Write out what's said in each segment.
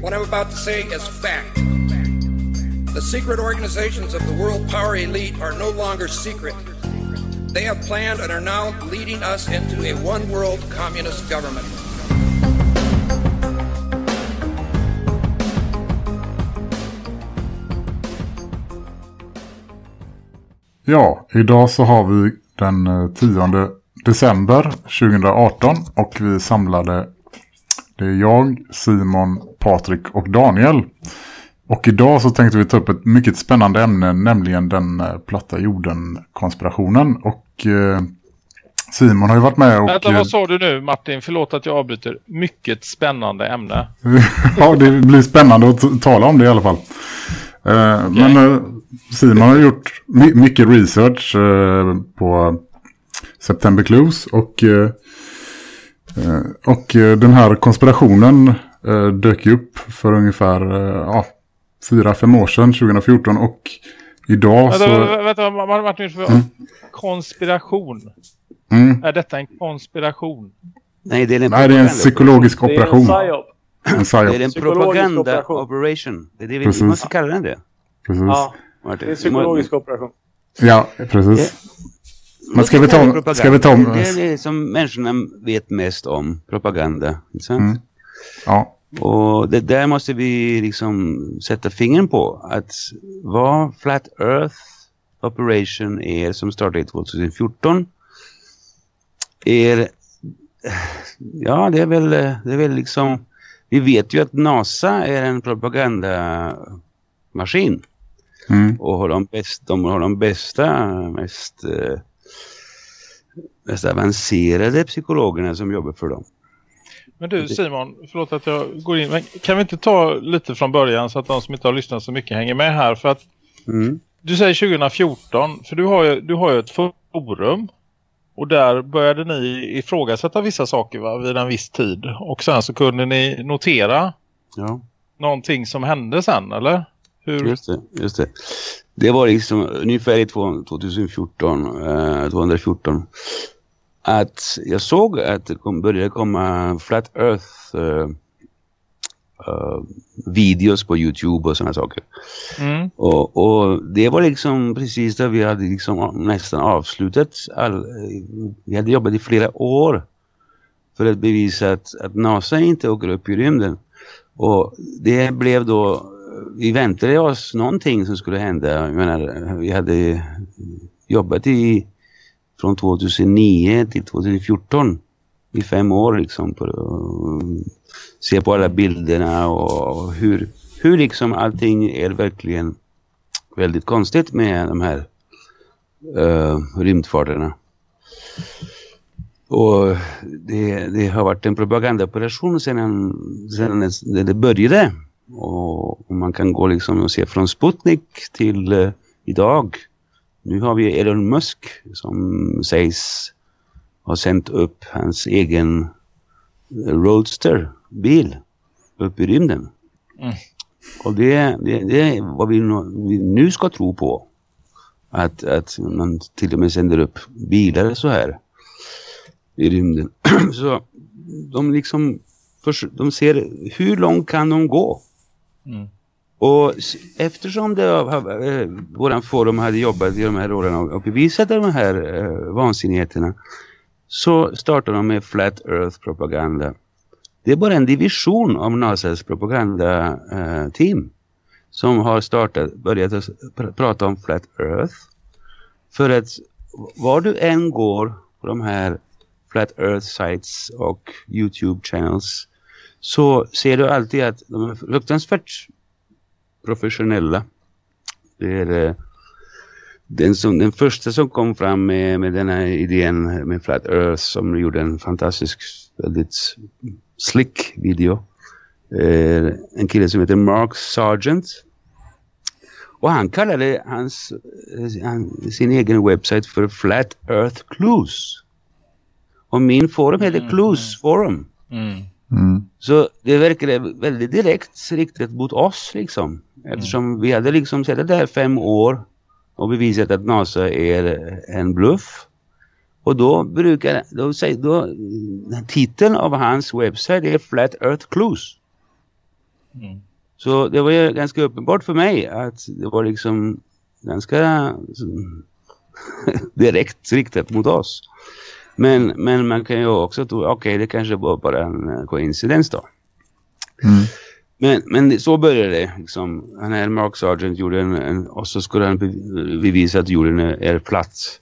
What I'm about to say is fact. The secret organizations of the world power elite are no longer secret. They have planned and are now leading us into a one world communist government. Ja, idag så har vi den 10 eh, december 2018 och vi samlade det är jag, Simon, Patrik och Daniel. Och idag så tänkte vi ta upp ett mycket spännande ämne, nämligen den eh, platta jorden-konspirationen. Och eh, Simon har ju varit med och... Vänta, vad sa du nu Martin? Förlåt att jag avbryter. Mycket spännande ämne. ja, det blir spännande att tala om det i alla fall. Eh, okay. Men eh, Simon har gjort my mycket research eh, på September Clues och, eh, eh, och eh, den här konspirationen dök upp för ungefär ja, fyra, fem år sedan, 2014 och idag så... Vänta, vänta Martin, mm. konspiration. Mm. Är detta en konspiration? Nej, det är en, Nej, det är en psykologisk operation. Det är en En psyop. Det är en propaganda operation. Det är det vi precis. måste kalla den det. Precis. Ja, det är en psykologisk operation. Ja, precis. Men ska vi ta... Ska vi ta det är det som människorna vet mest om. Propaganda. Inte sant? Mm. Ja. Och det där måste vi liksom sätta fingern på. Att vad Flat Earth Operation är som startade 2014 är ja det är väl det är väl liksom vi vet ju att NASA är en propagandamaskin mm. och har de, bäst, de har de bästa mest, eh, mest avancerade psykologerna som jobbar för dem. Men du Simon, förlåt att jag går in. Men kan vi inte ta lite från början så att de som inte har lyssnat så mycket hänger med här? För att mm. du säger 2014, för du har ju, du har ju ett forum. Och där började ni ifrågasätta vissa saker va, vid en viss tid. Och sen så kunde ni notera ja. någonting som hände sen, eller? Hur? Just det, just det. Det var liksom ungefär i 2014, eh, 2014 att jag såg att det kom, började komma Flat Earth uh, uh, videos på Youtube och sådana saker. Mm. Och, och, det var liksom precis där vi hade liksom nästan avslutat. All, vi hade jobbat i flera år för att bevisa att, att NASA inte åker upp i rymden. Och det blev då, vi väntade oss någonting som skulle hända. Jag menar, vi hade jobbat i från 2009 till 2014 i fem år liksom på um, se på alla bilderna och hur, hur liksom allting är verkligen väldigt konstigt med de här uh, rymdfarterna. Och det, det, har varit en propagandaoperation sedan, sedan det började. Och, och, man kan gå liksom och se från Sputnik till uh, idag nu har vi Elon Musk som sägs ha sänt upp hans egen Roadster bil upp i rymden. Mm. Och det, det, det är vad vi, vi, nu ska tro på. Att, att man till och med sänder upp bilar så här i rymden. så de liksom de ser hur långt kan de gå? Mm. Och eftersom det, äh, våran forum hade jobbat i de här åren och bevisat de här äh, vansinnigheterna så startade de med Flat Earth propaganda. Det är bara en division av NASAs propagandateam eh, äh, som har startat, börjat pr prata om Flat Earth. För att var du än går på de här Flat Earth sites och Youtube channels så ser du alltid att de är fruktansvärt professionella. Det är eh, den, som, den första som kom fram med, med den här idén med Flat Earth som gjorde en fantastisk, väldigt slick video. Eh, en kille som heter Mark Sargent. Och han kallade hans, han, sin egen webbsajt för Flat Earth Clues. Och min forum heter mm. Clues Forum. Mm. Mm. Så det verkade väldigt direkt riktat mot oss liksom. Eftersom mm. vi hade liksom sett där fem år och bevisat att NASA är en bluff. Och då brukar, då säger, då, titeln av hans webbsajt är Flat Earth Clues. Mm. Så det var ju ganska uppenbart för mig att det var liksom ganska direkt riktat mot oss. Men, men man kan ju också tro, okej okay, det kanske var bara en eh, koincidens då. Mm. Men, men så började det. Liksom. Han här Mark Sargent gjorde en, en, och så skulle han bevisa att jorden är, är platt.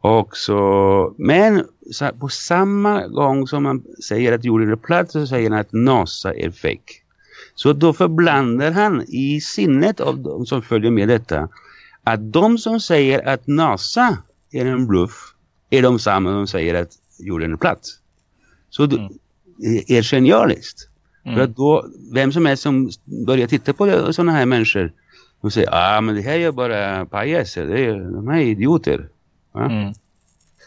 Och så, men så, på samma gång som man säger att jorden är platt så säger han att NASA är fake. Så då förblandar han i sinnet av de som följer med detta att de som säger att NASA är en bluff är de samma som säger att jorden är platt. Så mm. det är genialiskt. Mm. För att då, vem som helst som börjar titta på sådana här människor och säger, ah men det här är bara pajaser, det är, de här är idioter. Ja? Mm.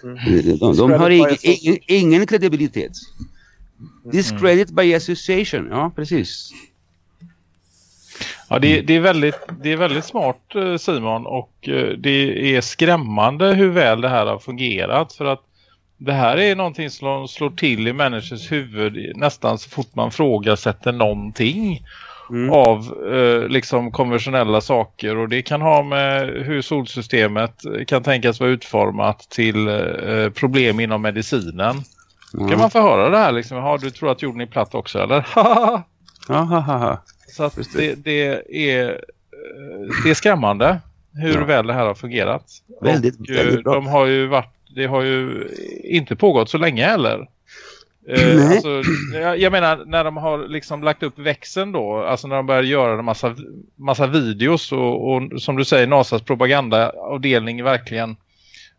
De, de, de har ing, ing, ingen kredibilitet. Mm. Discredit by association, ja precis. Ja, det, det, är väldigt, det är väldigt smart eh, Simon och eh, det är skrämmande hur väl det här har fungerat för att det här är någonting som slår till i människors huvud nästan så fort man frågasätter någonting mm. av eh, liksom konventionella saker och det kan ha med hur solsystemet kan tänkas vara utformat till eh, problem inom medicinen. Mm. Kan man få höra det här liksom, ja du tror att jorden är platt också eller? Så att det, det, är, eh, det är skrämmande hur ja. väl det här har fungerat. Väldigt, och, eh, väldigt bra. De har ju varit, det har ju inte pågått så länge heller. Eh, alltså, jag, jag, menar när de har liksom lagt upp växeln då, alltså när de börjar göra en massa, massa videos och, och som du säger NASAs propagandaavdelning verkligen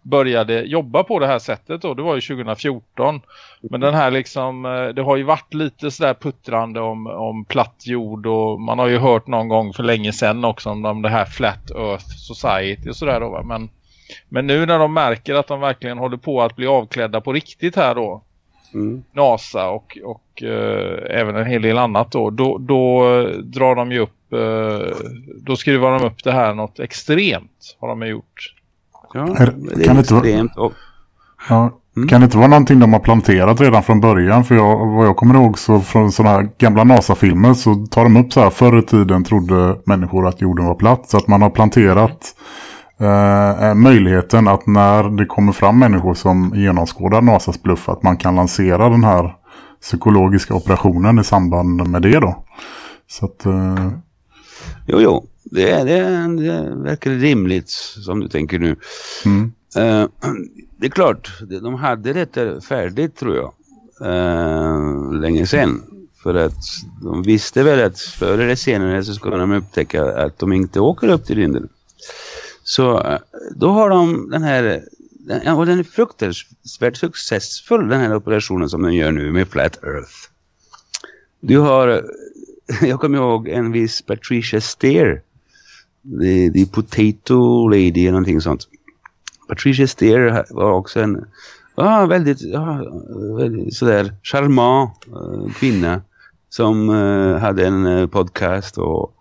började jobba på det här sättet då, det var ju 2014. Men den här liksom, eh, det har ju varit lite sådär puttrande om, om platt jord och man har ju hört någon gång för länge sedan också om, om det här Flat Earth Society och sådär då men, men nu när de märker att de verkligen håller på att bli avklädda på riktigt här då mm. NASA och, och uh, även en hel del annat då, då, då drar de ju upp uh, då skruvar de upp det här något extremt har de gjort Ja, det kan extremt. Inte ja, mm. Kan det inte vara någonting de har planterat redan från början? För jag, vad jag kommer ihåg så från sådana här gamla NASA-filmer så tar de upp så här. Förr i tiden trodde människor att jorden var platt. Så att man har planterat eh, eh, möjligheten att när det kommer fram människor som genomskådar NASAs bluff att man kan lansera den här psykologiska operationen i samband med det då. Så att... Eh... Jo, jo det, är, det, det verkar rimligt som du tänker nu. Mm. Uh, det är klart, de hade detta färdigt tror jag. Uh, länge sedan. För att de visste väl att förr eller senare så ska de upptäcka att de inte åker upp till rymden. Så uh, då har de den här, den, och den är fruktansvärt successfull den här operationen som de gör nu med Flat Earth. Du har, jag kommer ihåg en viss Patricia Steer The, the Potato Lady eller någonting sånt. Patricia Steer var också en ah, väldigt, ah, väldigt sådär charmant eh, kvinna som eh, hade en eh, podcast och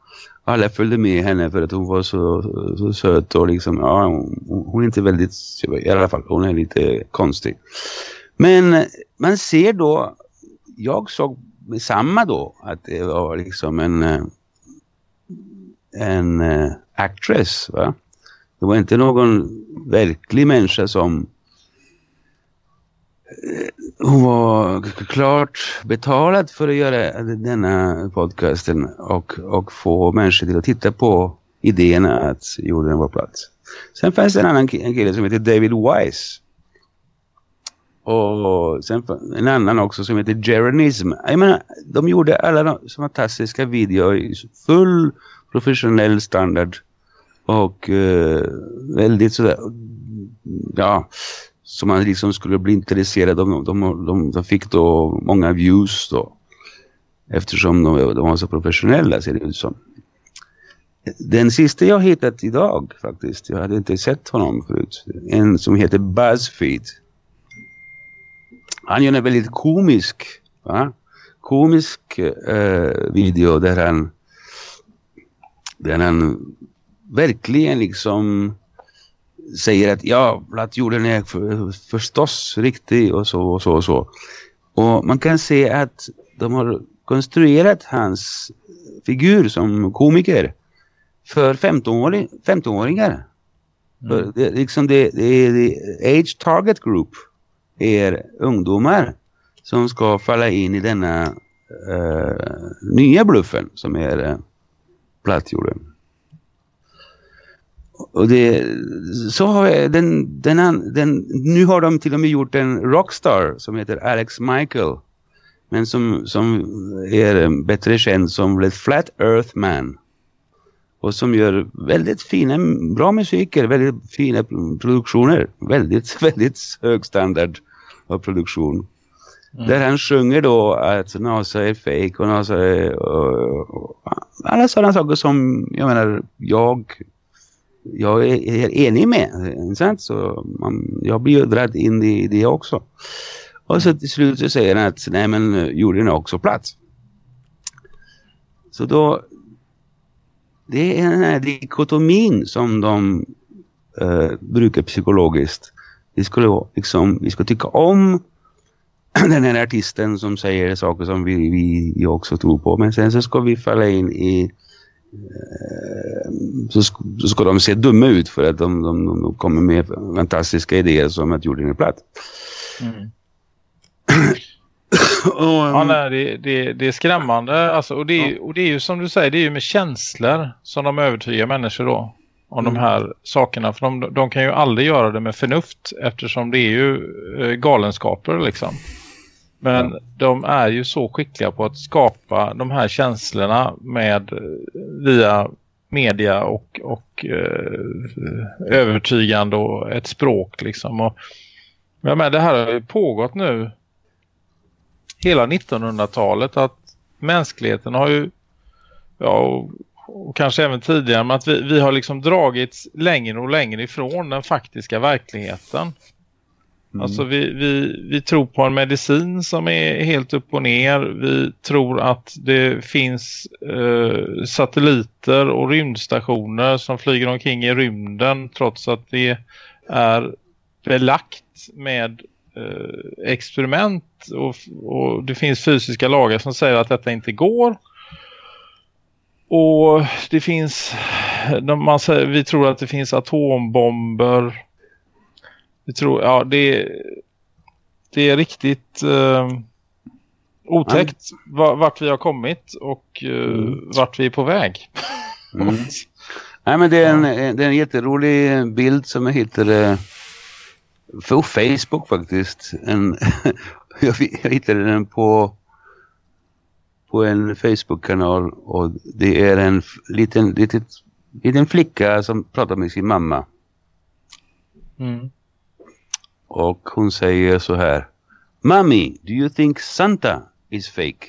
alla följde med henne för att hon var så, så söt och liksom, ja, hon, hon är inte väldigt, i alla fall, hon är lite konstig. Men eh, man ser då, jag såg med samma då att det var liksom en eh, en uh, actress. Va? Det var inte någon verklig människa som eh, hon var klart betalad för att göra denna podcasten och, och få människor till att titta på idéerna att jorden var plats. Sen fanns det en annan kille som heter David Wise. Och sen en annan också som heter Jeronism. Jag menar, de gjorde alla de fantastiska videor i full professionell standard och eh, väldigt sådär ja som man liksom skulle bli intresserad av. De, de, de, de fick då många views då. Eftersom de, de var så professionella ser det ut som. Den sista jag hittat idag faktiskt, jag hade inte sett honom förut. En som heter Buzzfeed. Han gör en väldigt komisk, va? komisk eh, video där han, där han verkligen liksom säger att ja, plattjorden är för, förstås riktig och så och så och så. Och man kan se att de har konstruerat hans figur som komiker för 15-åringar. 15 mm. det, liksom det, det, det, age target group är ungdomar som ska falla in i denna uh, nya bluffen som är platt plattjorden. Och det, så har den, den, den, nu har de till och med gjort en rockstar som heter Alex Michael. Men som, som är bättre känd som The Flat Earth Man. Och som gör väldigt fina, bra musiker, väldigt fina produktioner. Väldigt, väldigt hög standard av produktion. Mm. Där han sjunger då att NASA är fake och NASA är och, och, alla sådana saker som jag menar jag jag är enig med. Sant? Så man, jag blir ju dratt in i det också. Och så till slut så säger han att nej men jorden är också platt. Så då det är den här dikotomin som de uh, brukar psykologiskt. Vi skulle, liksom, vi skulle tycka om den här artisten som säger saker som vi, vi, också tror på. Men sen så ska vi falla in i Eh, så, så ska de se dumma ut för att de, de, de kommer med fantastiska idéer som att jorden är platt. Mm. och, ja, nej, det, det, det, är skrämmande. Alltså, och, det, ja. och det är ju som du säger, det är ju med känslor som de övertygar människor då. Om mm. de här sakerna. För de, de kan ju aldrig göra det med förnuft eftersom det är ju eh, galenskaper liksom. Men ja. de är ju så skickliga på att skapa de här känslorna med via media och, och eh, övertygande och ett språk liksom. Och, men det här har ju pågått nu hela 1900-talet att mänskligheten har ju ja, och, och kanske även tidigare men att vi, vi har liksom dragits längre och längre ifrån den faktiska verkligheten. Mm. Alltså vi, vi, vi tror på en medicin som är helt upp och ner. Vi tror att det finns eh, satelliter och rymdstationer som flyger omkring i rymden trots att det är belagt med eh, experiment och, och det finns fysiska lagar som säger att detta inte går. Och det finns, man säger, vi tror att det finns atombomber vi tror, ja det, det är riktigt uh, otäckt vart vi har kommit och uh, mm. vart vi är på väg. Mm. Nej men det är, en, det är en jätterolig bild som heter uh, på Facebook faktiskt. En, jag, jag hittade den på på en Facebook-kanal och det är en liten, liten, liten flicka som pratar med sin mamma. Mm. Och hon säger så här. Mommy, do you think Santa is fake?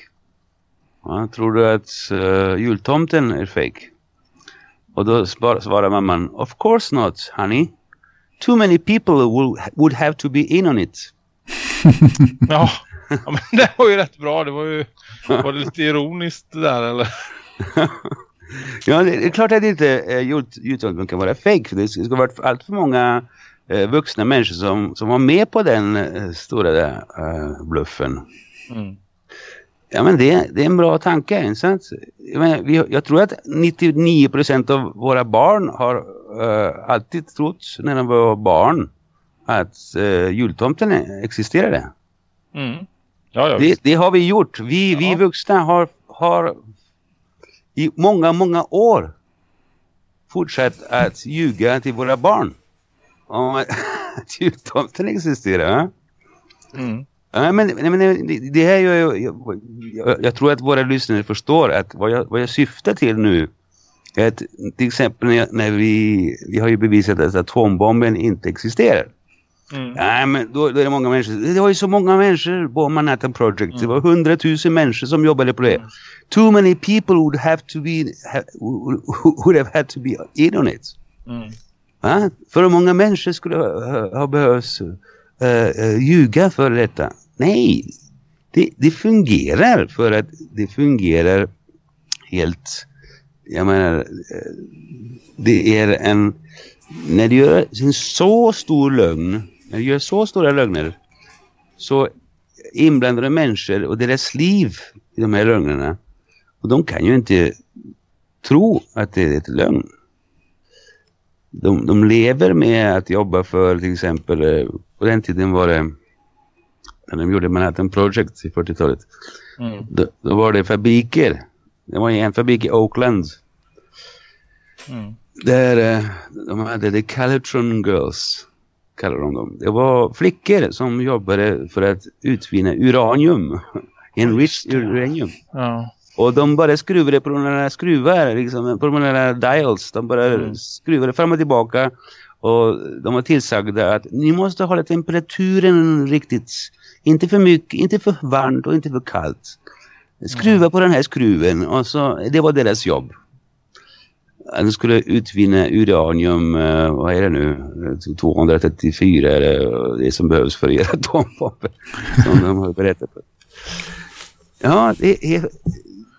Ja, tror du att uh, jultomten är fake? Och då svarar mamman. Of course not, honey. Too many people will, would have to be in on it. ja, ja, men det var ju rätt bra. Det var ju var det lite ironiskt där, eller? ja, det är klart att det inte uh, jultomten kan vara fake. För det ska vara allt för många eh, vuxna människor som, som var med på den eh, stora där, eh, bluffen. Mm. Ja men det, det är en bra tanke. Jag, menar, vi, jag tror att 99% av våra barn har uh, alltid trott när de var barn att uh, jultomten existerade. Mm. Ja, ja, det, det, har vi gjort. Vi, ja. vi vuxna har, har i många, många år fortsatt att ljuga till våra barn att jultomten existerar. Mm. Ja, men, men det, det här jag, jag, jag, jag, tror att våra lyssnare förstår att vad jag, vad jag syftar till nu är att till exempel när, när vi, vi har ju bevisat att atombomben inte existerar. Mm. Ja, men då, då, är det många människor. Det var ju så många människor på Manhattan Project. Mm. Det var hundratusen människor som jobbade på det. Mm. Too many people would have to be have, would have had to be in on it. Mm. Va? För många människor skulle ha, ha behövt uh, uh, ljuga för detta. Nej, det, det fungerar för att det fungerar helt jag menar eh, det är en när du gör en så stor lögn när du gör så stora lögner så inblandade människor och deras liv i de här lögnerna och de kan ju inte tro att det är ett lögn. De, de lever med att jobba för till exempel eh, på den tiden var det när de gjorde Manhattan Project i 40-talet mm. då, då, var det fabriker det var en fabrik i Oakland mm. där eh, de hade The Calitron Girls kallar de dem. Det var flickor som jobbade för att utvinna uranium. Enriched uranium. Ja. Och de bara skruvade på de där skruvar, liksom, på de där dials. De bara mm. skruvade fram och tillbaka. Och de var tillsagda att ni måste hålla temperaturen riktigt. Inte för mycket, inte för varmt och inte för kallt. Skruva mm. på den här skruven. Och så, det var deras jobb. De skulle utvinna uranium, uh, vad är det nu? 234 är det, det som behövs för att göra atomvapen. som de har berättat. Ja, det är,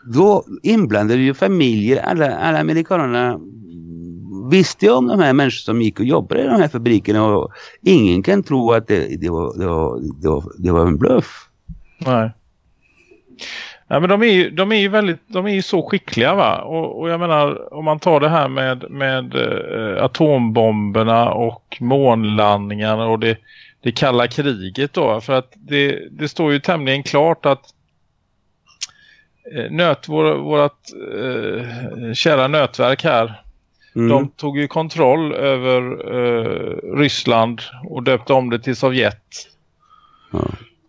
då inblandade ju familjer, alla, alla amerikanerna visste ju om de här människorna som gick och jobbade i de här fabrikerna och ingen kan tro att det, det, var, det, var, det, var, det var en bluff. Nej. Ja, men de är ju, de är ju väldigt, de är ju så skickliga va. Och, och jag menar, om man tar det här med, med eh, atombomberna och månlandningarna och det, det kalla kriget då. För att det, det står ju tämligen klart att nöt, vår, vårat äh, kära nätverk här. Mm. De tog ju kontroll över Ryssland och döpte om det till Sovjet. Ja.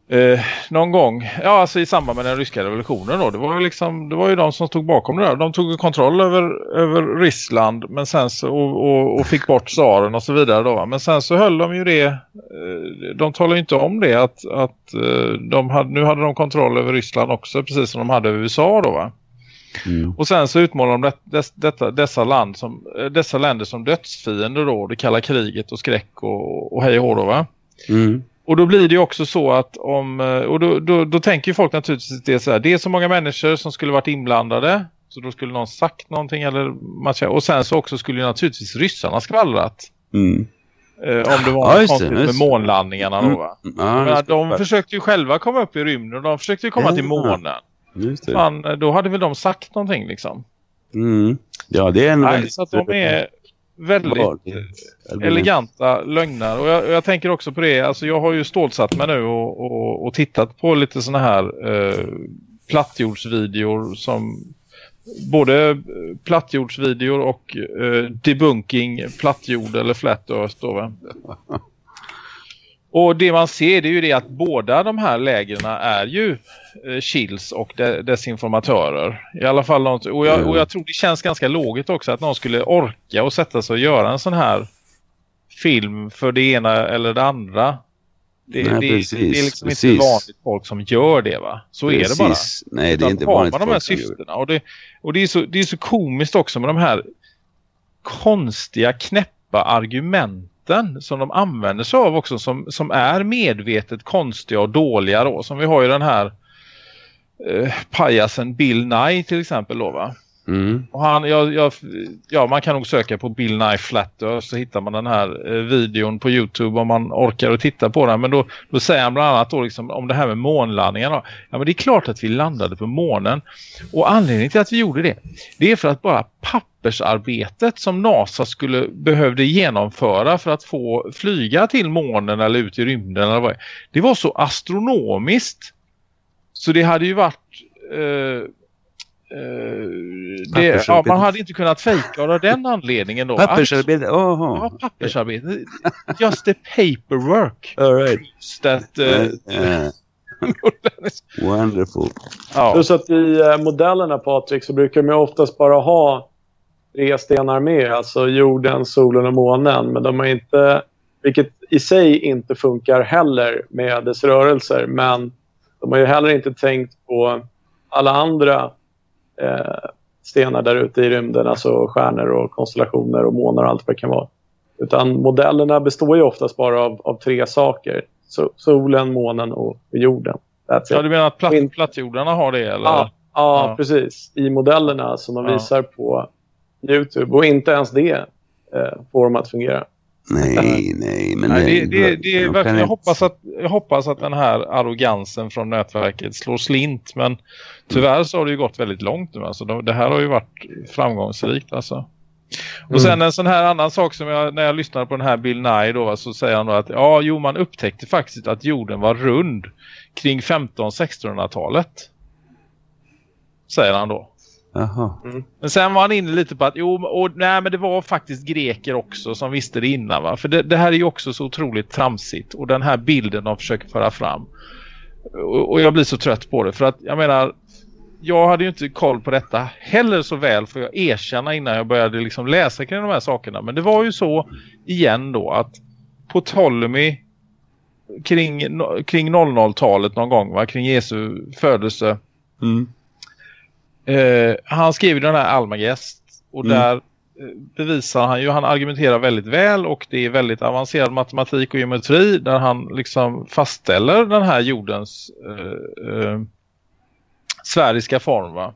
Eh, någon gång, ja alltså i samband med den ryska revolutionen då, det var ju liksom, det var ju de som stod bakom det där. De tog kontroll över, över Ryssland men sen så, och, och, och fick bort tsaren och så vidare då. Men sen så höll de ju det, eh, de talade inte om det att, att eh, de hade, nu hade de kontroll över Ryssland också precis som de hade över USA då va. Mm. Och sen så utmålar de det, des, detta, dessa, land som, eh, dessa länder som dödsfiender då, det kalla kriget och skräck och, och hej och hå då va. Mm. Och då blir det också så att om, eh, och då, då, då tänker ju folk naturligtvis det så här, det är så många människor som skulle varit inblandade så då skulle någon sagt någonting eller och sen så också skulle ju naturligtvis ryssarna skvallrat. Mm. Eh, om det var ja, konstigt med månlandningarna då va? Mm. Ja, menar, de försökte ju själva komma upp i rymden och de försökte ju komma ja, till månen. Just det. Fan, då hade väl de sagt någonting liksom. Mm. Ja, det är en Nej, så att de är väldigt eleganta lögner. Och jag, jag, tänker också på det, alltså jag har ju stålsatt mig nu och, och, och tittat på lite såna här eh, plattjordsvideor som både plattjordsvideor och eh, debunking plattjord eller flat earth då? Och det man ser det är ju det att båda de här lägren är ju eh, chills och de desinformatörer. I alla fall något, och, jag, och jag tror det känns ganska logiskt också att någon skulle orka och sätta sig och göra en sån här film för det ena eller det andra. Det, Nej, det, precis, det är liksom precis. inte vanligt folk som gör det va? Så precis. är det bara. Nej, det är inte vanligt man de här syftena. Och, det, och det, är så, det är så komiskt också med de här konstiga knäppa argumenten som de använder sig av också som, som är medvetet konstiga och dåliga då. Som vi har ju den här eh, pajasen Bill Nye till exempel då va? Mm. Och han, jag, jag, ja, man kan nog söka på Bill Nye Flat Earth så hittar man den här eh, videon på Youtube om man orkar att titta på den. Men då, då säger han bland annat då liksom om det här med månlandningen. Ja men det är klart att vi landade på månen. Och anledningen till att vi gjorde det, det är för att bara pappersarbetet som NASA skulle behövde genomföra för att få flyga till månen eller ut i rymden eller vad det var så astronomiskt. Så det hade ju varit... Eh, Uh, det, ja, man hade inte kunnat fejka av den anledningen då. Pappersarbete, oh, Ja, pappersarbete. Just the paperwork. All right. That, uh, Wonderful. Ja. Plus att i uh, modellerna Patrik så brukar de oftast bara ha tre stenar med. Alltså jorden, solen och månen. Men de har inte Vilket i sig inte funkar heller med dess rörelser. Men de har ju heller inte tänkt på alla andra eh, stenar där ute i rymden. Alltså stjärnor och konstellationer och månar och allt vad det kan vara. Utan modellerna består ju oftast bara av, av tre saker. So solen, månen och jorden. ja, du menar att platt, plattjordarna har det? Eller? Ja, ja, ja, precis. I modellerna som de ja. visar på Youtube. Och inte ens det eh, får dem att fungera. Nej, nej. Men nej, det, det, det är verkligen, jag, hoppas att, jag hoppas att den här arrogansen från nätverket slår slint. Men tyvärr så har det ju gått väldigt långt nu. Alltså, det här har ju varit framgångsrikt. Alltså. Och sen en sån här annan sak som jag, när jag lyssnade på den här Bill Nye då, så säger han då att ja, jo man upptäckte faktiskt att jorden var rund kring 15-1600-talet. Säger han då. Mm. Men sen var han inne lite på att jo, och, nej, men det var faktiskt greker också som visste det innan va? För det, det här är ju också så otroligt tramsigt och den här bilden de försöker föra fram. Och, och, jag blir så trött på det för att jag menar jag hade ju inte koll på detta heller så väl för jag erkänna innan jag började liksom läsa kring de här sakerna. Men det var ju så igen då att på Ptolemy kring, kring 00-talet någon gång va? Kring Jesu födelse. Mm. Eh, han skrev den här Almagest och mm. där eh, bevisar han ju, han argumenterar väldigt väl och det är väldigt avancerad matematik och geometri där han liksom fastställer den här jordens eh, eh, sfäriska form va?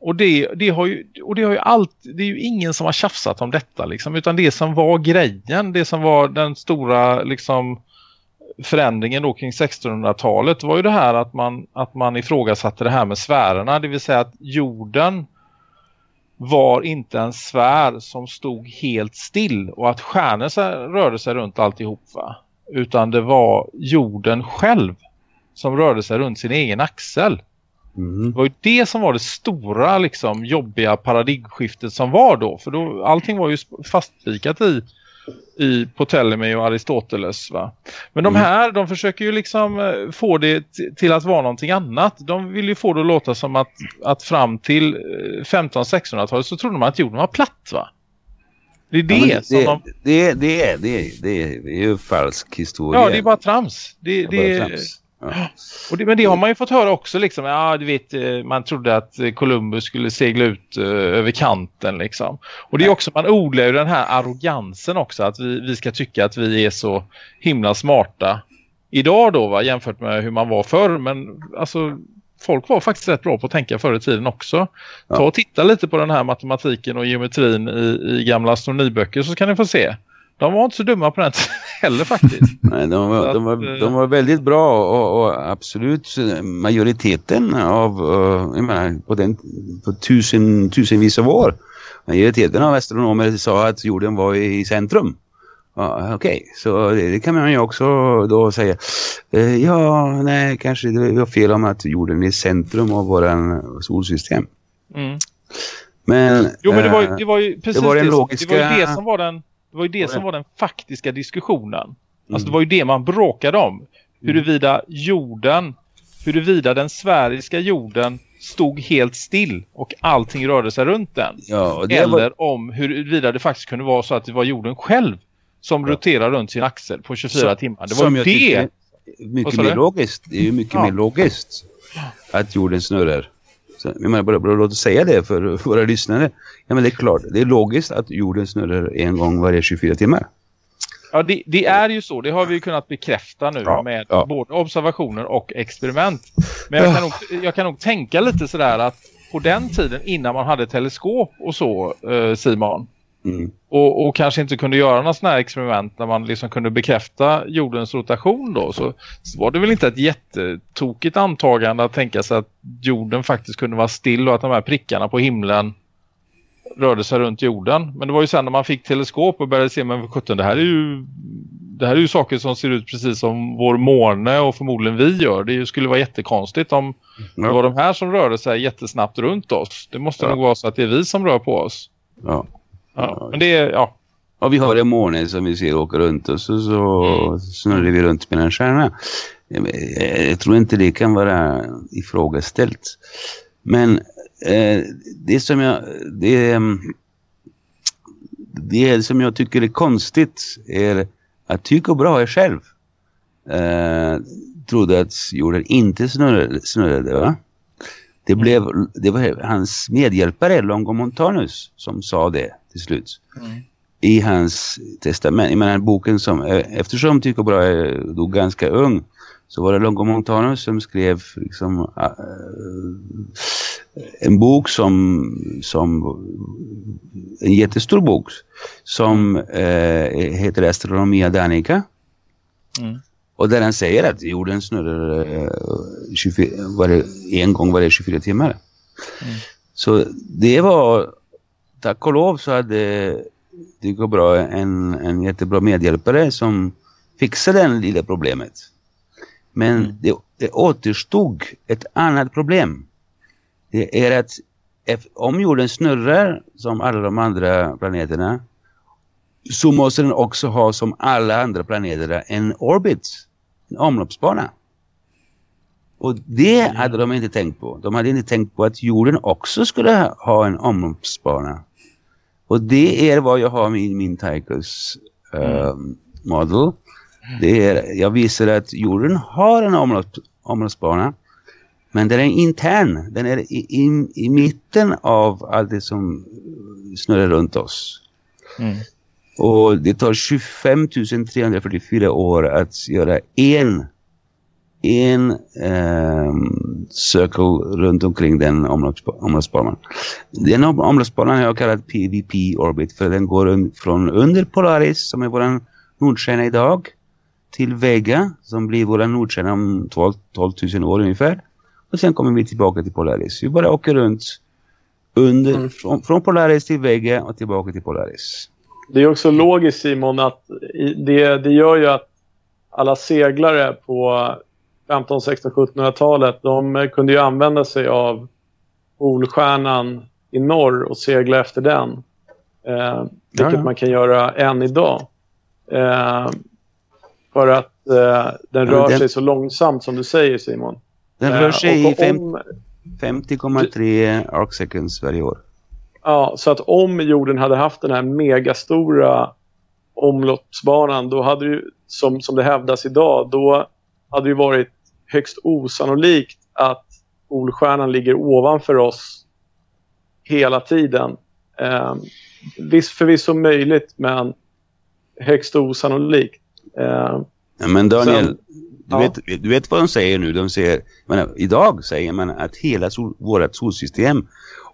Och det, det, har ju, och det har ju allt, det är ju ingen som har tjafsat om detta liksom, utan det som var grejen, det som var den stora liksom förändringen då kring 1600-talet var ju det här att man, att man ifrågasatte det här med sfärerna, det vill säga att jorden var inte en sfär som stod helt still och att stjärnor rörde sig runt alltihop va? Utan det var jorden själv som rörde sig runt sin egen axel. Mm. Det var ju det som var det stora liksom jobbiga paradigmskiftet som var då. För då, allting var ju fastspikat i, i Ptolemy och Aristoteles va. Men de mm. här, de försöker ju liksom eh, få det till att vara någonting annat. De vill ju få det att låta som att, att fram till 1500-1600-talet eh, så trodde man att jorden var platt va. Det är det, ja, det som det, de... Det, det, är, det, är, det är ju falsk historia. Ja, det är bara trams. Det, det, det är... Trams. Och det, men det har man ju fått höra också liksom. Ja, du vet, eh, man trodde att Columbus skulle segla ut uh, över kanten liksom. Och det är också, man odlar ju den här arrogansen också. Att vi, vi ska tycka att vi är så himla smarta idag då va, jämfört med hur man var förr. Men alltså, folk var faktiskt rätt bra på att tänka förr i tiden också. Ja. Ta och titta lite på den här matematiken och geometrin i, i gamla astronomiböcker så kan ni få se de var inte så dumma på den heller faktiskt. Nej, de var, de, var, eh, de var väldigt bra och, och absolut majoriteten av, uh, jag menar, på, den, på tusen, tusenvis av år. Majoriteten av astronomer sa att jorden var i centrum. Uh, Okej, okay. så det, det, kan man ju också då säga. Uh, ja, nej, kanske det var fel om att jorden är centrum av våran solsystem. Mm. Men, jo, men det var, det var ju precis det, var det, logiska... det var ju det som var den det var ju det som var den faktiska diskussionen. Mm. Alltså det var ju det man bråkade om. Huruvida jorden, huruvida den sfäriska jorden stod helt still och allting rörde sig runt den. Ja, Eller var... om huruvida det faktiskt kunde vara så att det var jorden själv som ja. roterar runt sin axel på 24 så, timmar. Det var ju det. Mycket mer logiskt. Det är ju mycket ja. mer logiskt att jorden snurrar. Så, jag menar, bara, bara låt oss säga det för våra lyssnare. Ja, men det är klart, det är logiskt att jorden snurrar en gång varje 24 timmar. Ja, det, det, är ju så. Det har vi kunnat bekräfta nu ja, med ja. både observationer och experiment. Men jag kan, nog, jag kan nog tänka lite sådär att på den tiden innan man hade teleskop och så, eh, Simon, Mm. Och, och, kanske inte kunde göra några sådana här experiment när man liksom kunde bekräfta jordens rotation då så, var det väl inte ett jättetokigt antagande att tänka sig att jorden faktiskt kunde vara still och att de här prickarna på himlen rörde sig runt jorden. Men det var ju sen när man fick teleskop och började se men 17 det här är ju det här är ju saker som ser ut precis som vår måne och förmodligen vi gör. Det skulle vara jättekonstigt om ja. det var de här som rörde sig jättesnabbt runt oss. Det måste ja. nog vara så att det är vi som rör på oss. Ja. Ja, men det är, ja. Och vi har en måne som vi ser åka runt och så, så mm. snurrar vi runt med en stjärna. Jag, jag, tror inte det kan vara ifrågaställt. Men eh, det som jag det, det som jag tycker är konstigt är att Tycho Brahe själv eh, trodde att jorden inte snurrade, snurrade va? Det, Mm. blev, det var hans medhjälpare Longomontanus som sa det till slut. Mm. I hans testament. Jag menar boken som, eh, eftersom Tycho Brahe dog ganska ung så var det Longomontanus som skrev liksom, äh, en bok som, som en jättestor bok som eh, heter Astronomia Danica. Mm. Och där han säger att jorden snurrar eh, 24, var en gång varje 24 timmar. Så det var, tack och lov så hade det går bra en, en jättebra medhjälpare som fixade det lilla problemet. Men det, det återstod ett annat problem. Det är att om jorden snurrar som alla de andra planeterna så måste den också ha som alla andra planeter en orbit, en omloppsbana. Och det hade de inte tänkt på. De hade inte tänkt på att jorden också skulle ha en omloppsbana. Och det är vad jag har i min Tychus uh, model. Det är, jag visar att jorden har en omlopp, omloppsbana. Men den är intern. Den är i, i, i mitten av allt det som snurrar runt oss. Mm. Och det tar 25 344 år att göra en en um, cirkel runt omkring den omloppsba- omloppsbanan. Den om- omloppsbanan har jag kallat PVP orbit för den går un från under Polaris som är våran nordstjärna idag till Vega som blir våran nordstjärna om 12, 12 000 år ungefär. Och sen kommer vi tillbaka till Polaris. Vi bara åker runt under, från, från Polaris till Vega och tillbaka till Polaris. Det är också logiskt Simon att det, det gör ju att alla seglare på 15, 16, 1700-talet de eh, kunde ju använda sig av Polstjärnan i norr och segla efter den. Eh, vilket ja. man kan göra än idag. Eh, för att eh, den Ja, rör den- sig så långsamt som du säger Simon. Den Eh, rör sig och i fem, om- 50,3 arc seconds varje år. Ja, så att om jorden hade haft den här megastora omloppsbanan, då hade ju, som, som det hävdas idag, då hade det varit högst osannolikt att Polstjärnan ligger ovanför oss hela tiden. Eh, visst, förvisso möjligt, men högst osannolikt. Eh, Ja, men Daniel, Sen- du, ja. vet, du vet vad de säger nu? De säger, menar, idag säger man att hela sol, vårt solsystem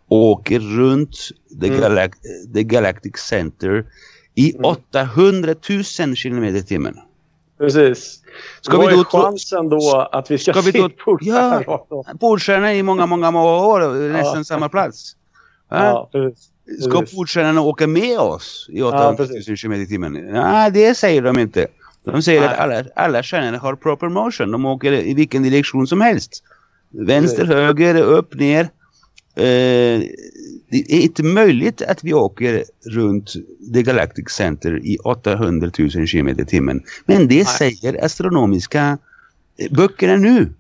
åker runt the, Mm. galac, the Galactic Center i Mm. 800 000 kilometer timmen. Precis. Ska Vad vi är då tro- chansen då att vi ska, Ska vi se då- Ja. Polstjärnan i många, många, många år, nästan samma plats. Ja? Ja, precis. Ska precis. Polstjärnan åka med oss i 800 precis. 000 kilometer i timmen? Nej, det säger de inte. De säger Nej. att alla, alla stjärnor har proper motion. De åker i vilken direktion som helst. Vänster, höger, upp, ner. Eh, det är inte möjligt att vi åker runt the Galactic Center i 800 000 kilometer i timmen. Men det säger astronomiska eh, böckerna nu.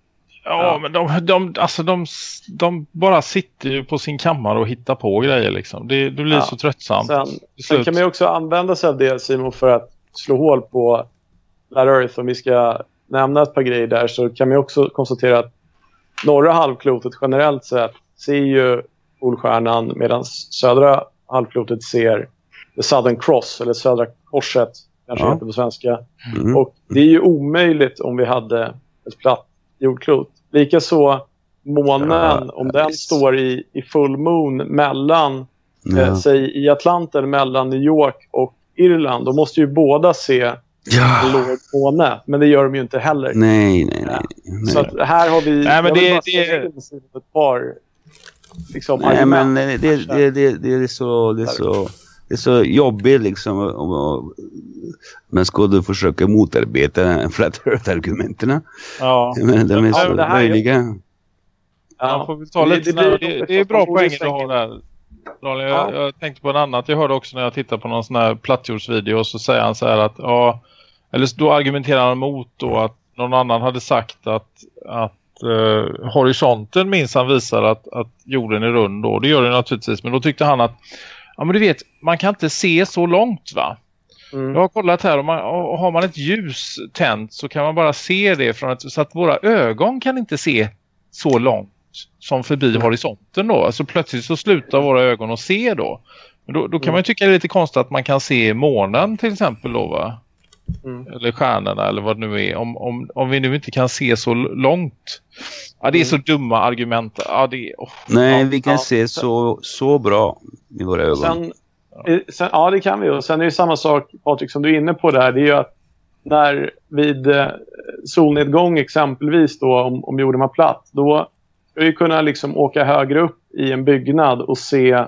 Ja, men de, de, alltså de, de bara sitter ju på sin kammare och hittar på grejer liksom. Det, det blir Ja. så tröttsamt. Sen, sen kan man ju också använda sig av det Simon för att slå hål på Flat Earth. Om vi ska nämna ett par grejer där så kan man också konstatera att norra halvklotet generellt sett ser ju Polstjärnan medan södra halvklotet ser The Southern Cross eller Södra Korset kanske Ja. heter på svenska. Mm. Och det är ju omöjligt om vi hade ett platt jordklot. Likaså månen, Ja, om den visst. står i, i full moon mellan eh, Ja. säg i Atlanten mellan New York och Irland, då måste ju båda se Ja. låg måne. Men det gör de ju inte heller. Nej, nej, nej. nej. Så här har vi Nej, men det- det- ett par liksom, Nej, argument. men det, det, det, det, det är så, det är så, det är så jobbigt liksom. Och, och, men ska du försöka motarbeta flat earth-argumenterna? Ja. Menar, de är Ja, så men det här är- möjliga. Ja, får vi ta det- lite det det, det, är bra poäng du har där. Daniel, Ja. jag, jag tänkte på en annat. Jag hörde också när jag tittade på någon sån här plattjordsvideo så säger han så här att ja, eller då argumenterar han mot då att någon annan hade sagt att, att eh, horisonten minsann visar att, att jorden är rund då. Det gör det naturligtvis. Men då tyckte han att ja men du vet, man kan inte se så långt va? Mm. Jag har kollat här och, man, och har man ett ljus tänt så kan man bara se det från ett, så att våra ögon kan inte se så långt som förbi mm. horisonten då. Alltså plötsligt så slutar våra ögon att se då. Men då, då kan mm. man ju tycka det är lite konstigt att man kan se månen till exempel då va? Mm. Eller stjärnorna eller vad det nu är. Om, om, om vi nu inte kan se så långt. Ja, det är så mm. dumma argument. Ja, det är, oh, Nej, ja, vi kan ja. se så, så bra i våra ögon. Sen, sen, ja, det kan vi. Och sen är det samma sak, Patrik, som du är inne på där. Det är ju att när vid eh, solnedgång exempelvis då, om, om jorden var platt, då ska vi kunna liksom åka högre upp i en byggnad och se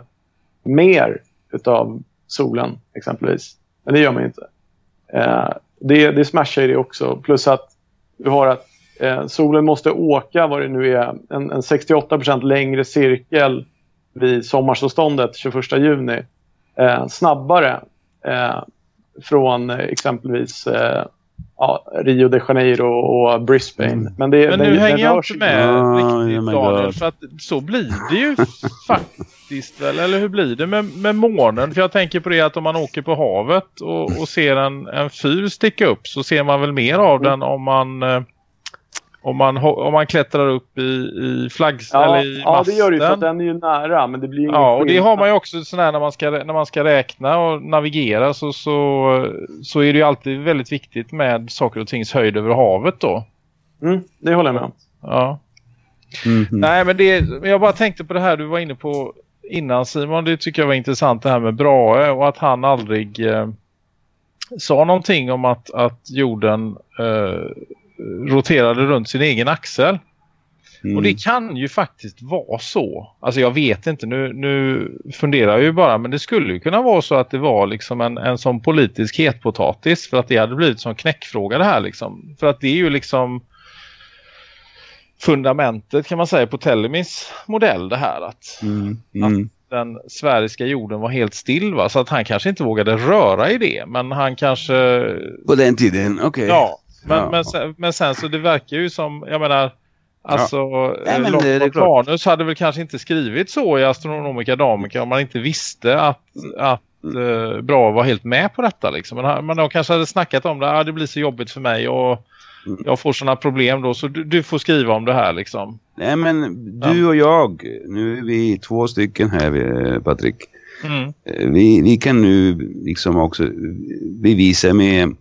mer utav solen exempelvis. Men det gör man inte. Eh, det, det smashar ju det också. Plus att du har att eh, solen måste åka, vad det nu är, en, en 68% längre cirkel vid sommarsolståndet 21 juni. Eh, snabbare eh, från eh, exempelvis eh, ja, Rio de Janeiro och Brisbane. Mm. Men, det, Men nu det, hänger jag inte med oh, riktigt Daniel, för att så blir det ju faktiskt väl, eller hur blir det med, med månen? För jag tänker på det att om man åker på havet och, och ser en, en fyr sticka upp så ser man väl mer av den om man eh, om man, om man klättrar upp i, i flaggs ja, eller i Ja, det gör det ju för att den är ju nära. Men det blir ja, och det har man ju också sådär när man ska, när man ska räkna och navigera så, så, så är det ju alltid väldigt viktigt med saker och tings höjd över havet då. Mm, det håller jag med om. Ja. Mm -hmm. Nej, men det, jag bara tänkte på det här du var inne på innan Simon. Det tycker jag var intressant det här med Brahe och att han aldrig eh, sa någonting om att, att jorden eh, roterade runt sin egen axel. Mm. Och det kan ju faktiskt vara så. Alltså jag vet inte, nu, nu funderar jag ju bara. Men det skulle ju kunna vara så att det var liksom en, en sån politisk hetpotatis. För att det hade blivit som knäckfråga det här liksom. För att det är ju liksom fundamentet kan man säga på Telemis modell det här. Att, mm. Mm. att den sfäriska jorden var helt still va? Så att han kanske inte vågade röra i det. Men han kanske... På den tiden, okej. Okay. Ja, men, ja. men, sen, men sen så det verkar ju som, jag menar, alltså ja. Nej, hade väl kanske inte skrivit så i Astronomica Damica om man inte visste att, att eh, Bra var helt med på detta liksom. Men, men de kanske hade snackat om det, ah, det blir så jobbigt för mig och mm. jag får sådana problem då så du, du, får skriva om det här liksom. Nej men du och jag, nu är vi två stycken här Patrik. Mm. Eh, vi, vi kan nu liksom också bevisa med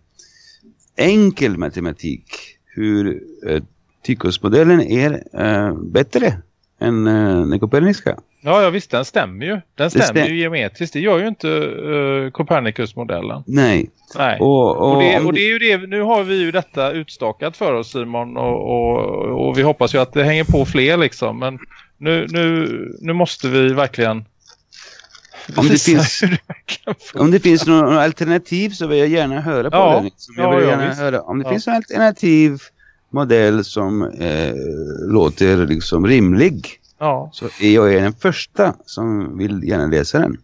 enkel matematik hur uh, Tychosmodellen är uh, bättre än uh, den koperniska. Ja, ja visst, den stämmer ju. Den stämmer stäm ju geometriskt. Det gör ju inte uh, Copernicus-modellen. Nej. Nej. Och, och, och, det, och, det, är ju det, nu har vi ju detta utstakat för oss Simon och, och, vi hoppas ju att det hänger på fler liksom. Men nu, nu, nu måste vi verkligen om det, finns, om det finns några alternativ så vill jag gärna höra på ja, det. Liksom. Jag vill ja, gärna höra. Om det finns en alternativ modell som eh, låter liksom rimlig ja. så är jag den första som vill gärna läsa den.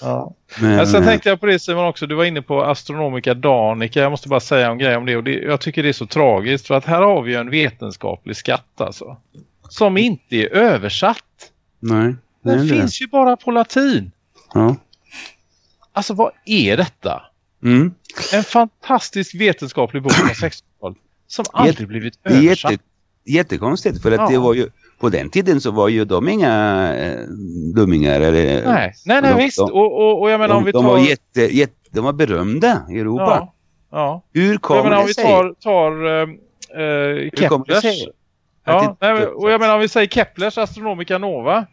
Ja. Men, Men sen tänkte jag på det Simon också, du var inne på Astronomica Danica, jag måste bara säga en grej om det och det, jag tycker det är så tragiskt för att här har vi en vetenskaplig skatt alltså, som inte är översatt. Nej. Den finns det. ju bara på latin. Ja. Alltså vad är detta? Mm. En fantastisk vetenskaplig bok från 60-talet som aldrig Jätte, blivit översatt. Jätte, jättekonstigt för att ja. det var ju på den tiden så var ju de inga äh, dummingar. Eller, nej, nej, nej de, visst. Och, och, och jag menar de, om vi tar... De var, jätte, jätte, de var berömda i Europa. Ja, ja. Hur kommer det sig? Om vi tar, tar äh, Keplers. Ja, nej, och jag menar om vi säger Keplers Astronomica Nova.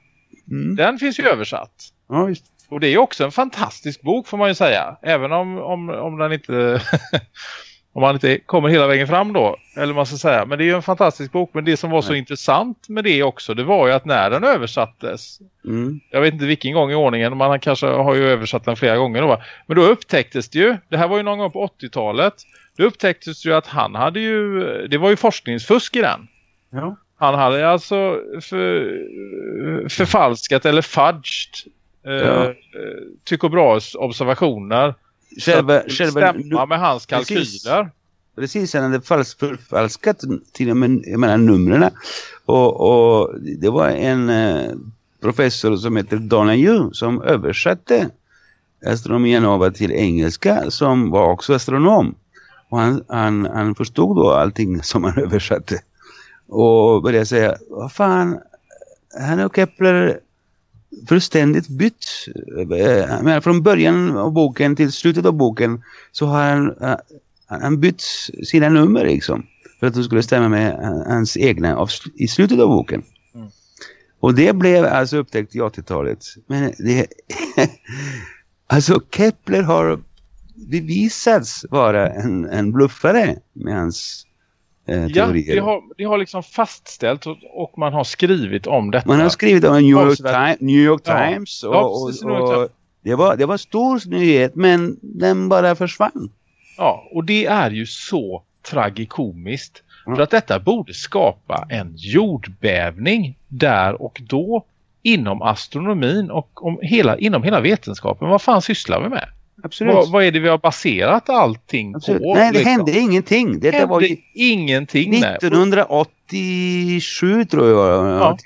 Mm. Den finns ju översatt. Ja, visst. Och det är också en fantastisk bok får man ju säga. Även om, om, om den inte... om man inte kommer hela vägen fram då. Eller man ska säga. Men det är ju en fantastisk bok. Men det som var så Nej. intressant med det också. Det var ju att när den översattes. Mm. Jag vet inte vilken gång i ordningen. Man kanske har ju översatt den flera gånger då. Men då upptäcktes det ju. Det här var ju någon gång på 80-talet. Då upptäcktes det ju att han hade ju... Det var ju forskningsfusk i den. Ja. Han hade alltså för, förfalskat eller fudged eh, ja. Tycho Brahes observationer. Själva, själva stämma med hans kalkyler. Precis, precis han hade falskt förfalskat till och med menar, numren. Och, och det var en eh, professor som heter Donahue som översatte astronomi Nova till engelska som var också astronom. Och han, han, han förstod då allting som han översatte. Och började säga, vad fan, han och Kepler fullständigt bytt. Men från början av boken till slutet av boken så har han, han bytt sina nummer liksom. För att de skulle stämma med hans egna av, i slutet av boken. Mm. Och det blev alltså upptäckt i 80-talet. Men det... alltså Kepler har bevisats vara en, en bluffare med hans eh, ja, teorier. Det har, det har liksom fastställt och, och, man har skrivit om detta. Man har skrivit om New York, Time, New York Times ja. och, ja, och, och det, var, det var stor nyhet men den bara försvann. Ja, och det är ju så tragikomiskt. Mm. För att detta borde skapa en jordbävning där och då inom astronomin och om hela, inom hela vetenskapen. Vad fan sysslar vi med? Absolut. Vad, vad, är det vi har baserat allting Absolut. på? Nej, det liksom? hände ingenting. Det hände var ju ingenting. 1987 tror jag. Ja.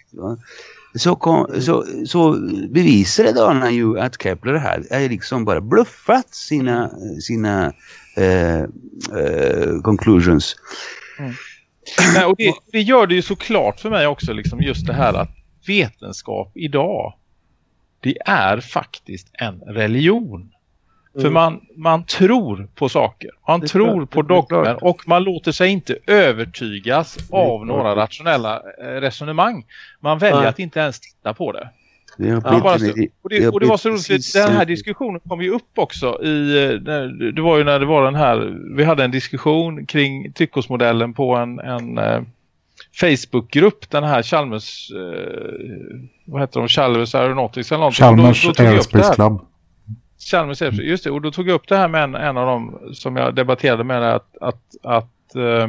Så, kom, så, så bevisade han ju att Kepler hade liksom bara bluffat sina, sina eh, eh, conclusions. Mm. Nej, och det, det, gör det ju såklart för mig också liksom just det här att vetenskap idag det är faktiskt en religion. För mm. man, man tror på saker. Man det tror klart, på dogmer och man låter sig inte övertygas av några rationella eh, resonemang. Man väljer Nej. att inte ens titta på det. Det, ja, bara så, och, det, och det var så roligt, den här diskussionen kom ju upp också i, eh, det var ju när det var den här, vi hade en diskussion kring tyckosmodellen på en, en eh, Facebookgrupp, den här Chalmers, eh, vad heter de, Chalmers Aeronautics eller någonting. Chalmers Aerospace Club. Chalmers Aerospace, just det. Och då tog jag upp det här med en, en av dem som jag debatterade med att, att, att eh,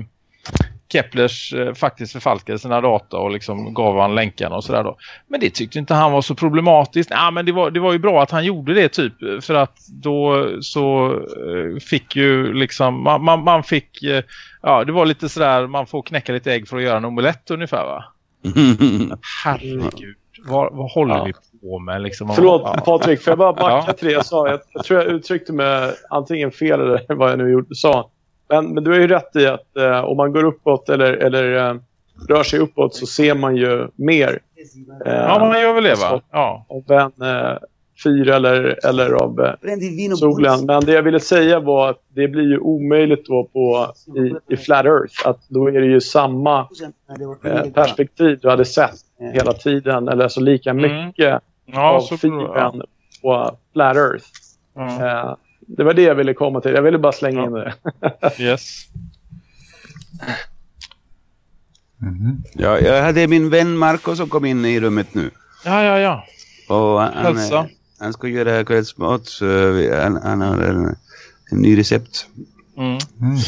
Keplers eh, faktiskt förfalskade sina data och liksom gav han länkarna och sådär då. Men det tyckte inte han var så problematiskt. Ja, men det var, det var ju bra att han gjorde det typ för att då så eh, fick ju liksom man, man, man fick ja det var lite sådär man får knäcka lite ägg för att göra en omelett ungefär va? Herregud. Vad, vad håller ja. vi på med? Liksom, Förlåt ja. Patrik, får jag bara backa till det jag sa? Jag, jag, tror jag uttryckte mig antingen fel eller vad jag nu gjorde, sa. Men, men du har ju rätt i att eh, om man går uppåt eller, eller eh, rör sig uppåt så ser man ju mer. Eh, ja, man gör väl det va? Ja. Av en eh, fyr eller, eller av eh, solen. Men det jag ville säga var att det blir ju omöjligt då på, i, i Flat Earth. Att då är det ju samma eh, perspektiv du hade sett hela tiden. Eller så lika mm. mycket mm. Ja, av fyren på Flat Earth. Mm. Eh, det var det jag ville komma till. Jag ville bara slänga ja. in det. yes. Mm. Ja, jag hade min vän Marco som kom in i rummet nu. Ja, ja, ja. Och han, Hälsa. han ska göra kvällsmat. Så han, han har en, en ny recept. Mm. Mm.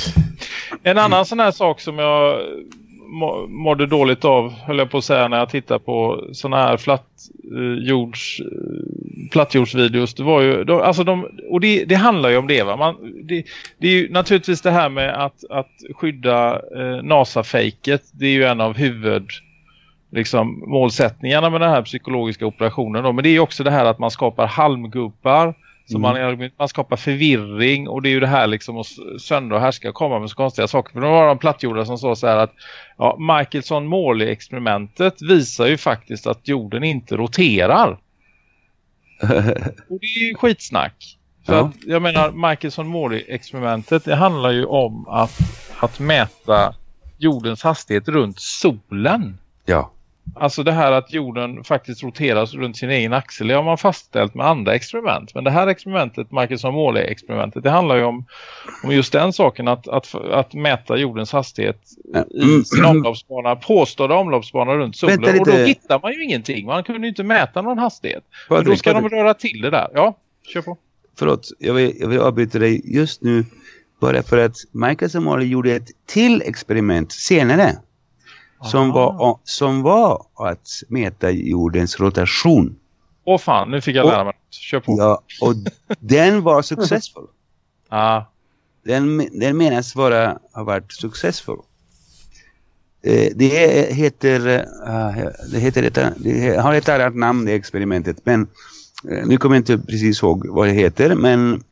En annan sån här sak som jag mådde dåligt av, höll jag på att säga, när jag tittar på såna här flattjords, eh, eh, plattjordsvideos. Det var ju, de, alltså de, och det, det, handlar ju om det va. Man, det, det, är ju naturligtvis det här med att, att skydda eh, NASA-fejket. Det är ju en av huvud liksom, målsättningarna med den här psykologiska operationen. Då. Men det är ju också det här att man skapar halmgubbar så mm. man, man skapar förvirring och det är ju det här liksom att söndra och härska och komma med så konstiga saker. För då var de plattgjorda som sa så här att ja, Michelson-Morley-experimentet visar ju faktiskt att jorden inte roterar. och det är ju skitsnack. För ja. att, jag menar, Michelson-Morley-experimentet det handlar ju om att, att mäta jordens hastighet runt solen. Ja. Alltså det här att jorden faktiskt roteras runt sin egen axel det har man fastställt med andra experiment. Men det här experimentet, Michelson-Morley-experimentet, det handlar ju om, om just den saken att, att, att mäta jordens hastighet i sin omloppsbana, påstådda omloppsbana runt solen. Och då hittar man ju ingenting. Man kunde ju inte mäta någon hastighet. Men då ska de röra till det där. Ja, kör på. Förlåt, jag vill, jag vill avbryta dig just nu bara för att Michelson-Morley gjorde ett till experiment senare som var, som var att mäta jordens rotation. Åh fan, nu fick jag lära mig. Kör på. Ja, och den var successful. ah. Den, den menas vara, ha varit successful. Eh, det heter, uh, det heter detta, det har ett annat namn det experimentet, men Eh, nu kommer jag inte precis ihåg vad det heter, men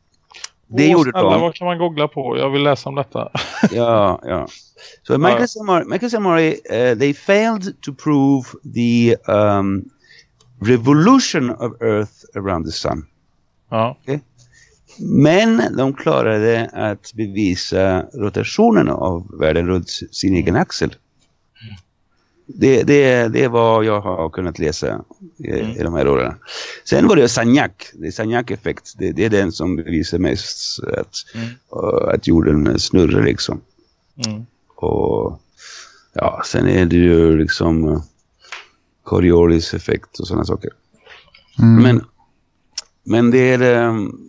det Åh, gjorde snälla, de. Vad kan man googla på? Jag vill läsa om detta. ja, ja. So Michael Samari, Michael Samari uh, they failed to prove the um, revolution of Earth around the sun. Ja. Men de klarade att bevisa rotationen av världen runt sin egen axel. Det, det, det är vad jag har kunnat läsa i, i de här åren. Sen var det Sagnac, det är Sagnac-effekt. Det, det är den som bevisar mest att, uh, att jorden snurrar liksom. Mm. Och ja, sen är det ju liksom uh, Coriolis effekt och sådana saker. Men, men det är... Um,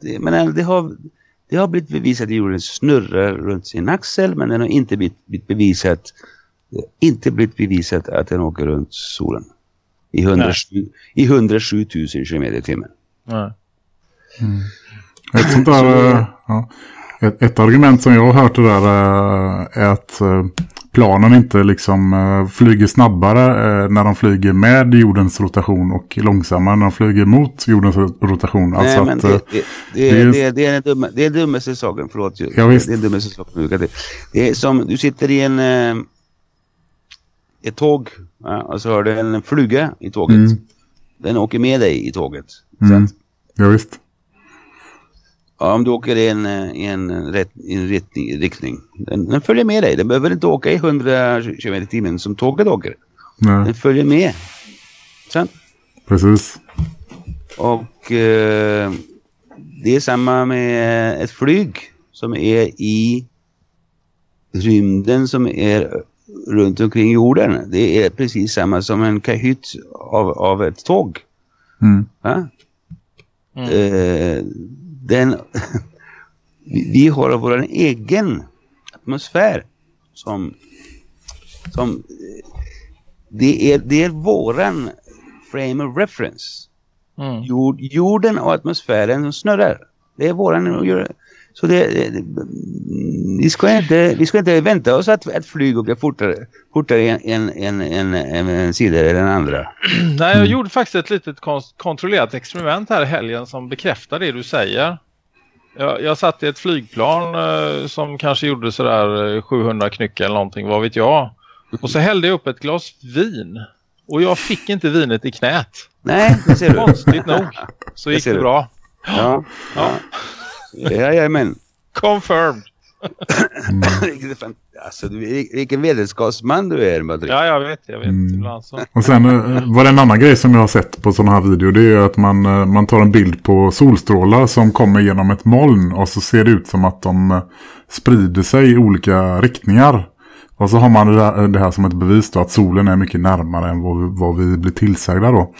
det, men det har, det har blivit bevisat att jorden snurrar runt sin axel men den har inte blivit, blivit bevisat inte blivit bevisat att den åker runt solen. I 107, i 107 000 kilometer i timmen. Nej. Ett, sånt där, eh, ja, ett, ett argument som jag har hört det där eh, är att eh, planen inte liksom flyger snabbare när de flyger med jordens rotation och långsammare när de flyger mot jordens rotation. Alltså Nej, men att, det, det, det, det är- det, är, det, är den dumma, det är den dummaste saken, förlåt. Ja, visst. Det är den dummaste saken. Det, är som, du sitter i en, ett tåg ja, och så har du en fluga i tåget. Mm. Den åker med dig i tåget. Mm. Ja, visst. ja, om du åker i en, eh, i en, rätt, i en riktning, riktning den, den följer med dig. Den behöver inte åka i 100 km i timmen som tåget åker. Nej, Den följer med. Sen, precis. Och eh, det är samma med ett flyg som är i rymden som är runt omkring jorden. Det är precis samma som en kahytt av, av ett tåg. Mm. Va? Eh, den, vi, har vår egen atmosfär som, som eh, det är, det är våran frame of reference. Mm. Jord, jorden och atmosfären som snurrar. Det är våran... Så det, det, vi, ska inte, vi ska inte vänta oss att, att flyg åker fortare, fortare än en, en, en, en, en sida eller den andra. Nej, jag gjorde faktiskt ett litet kon- kontrollerat experiment här i helgen som bekräftar det du säger. Jag, jag satt i ett flygplan eh, som kanske gjorde sådär eh, 700 knyck eller någonting, vad vet jag. Och så hällde jag upp ett glas vin. Och jag fick inte vinet i knät. Nej, det ser du. Konstigt nog. Så Det gick det du. bra. Ja, Ja. Jajamän. Confirmed. Fan- Alltså, vilken vetenskapsman du är, Madrid. Ja, jag vet. Jag vet. Mm. Så. Och sen eh, var det en annan grej som jag har sett på sådana här videor. Det är ju att man, eh, man tar en bild på solstrålar som kommer genom ett moln. Och så ser det ut som att de eh, sprider sig i olika riktningar. Och så har man det här, som ett bevis då att solen är mycket närmare än vad, vi- vad vi blir tillsagda då.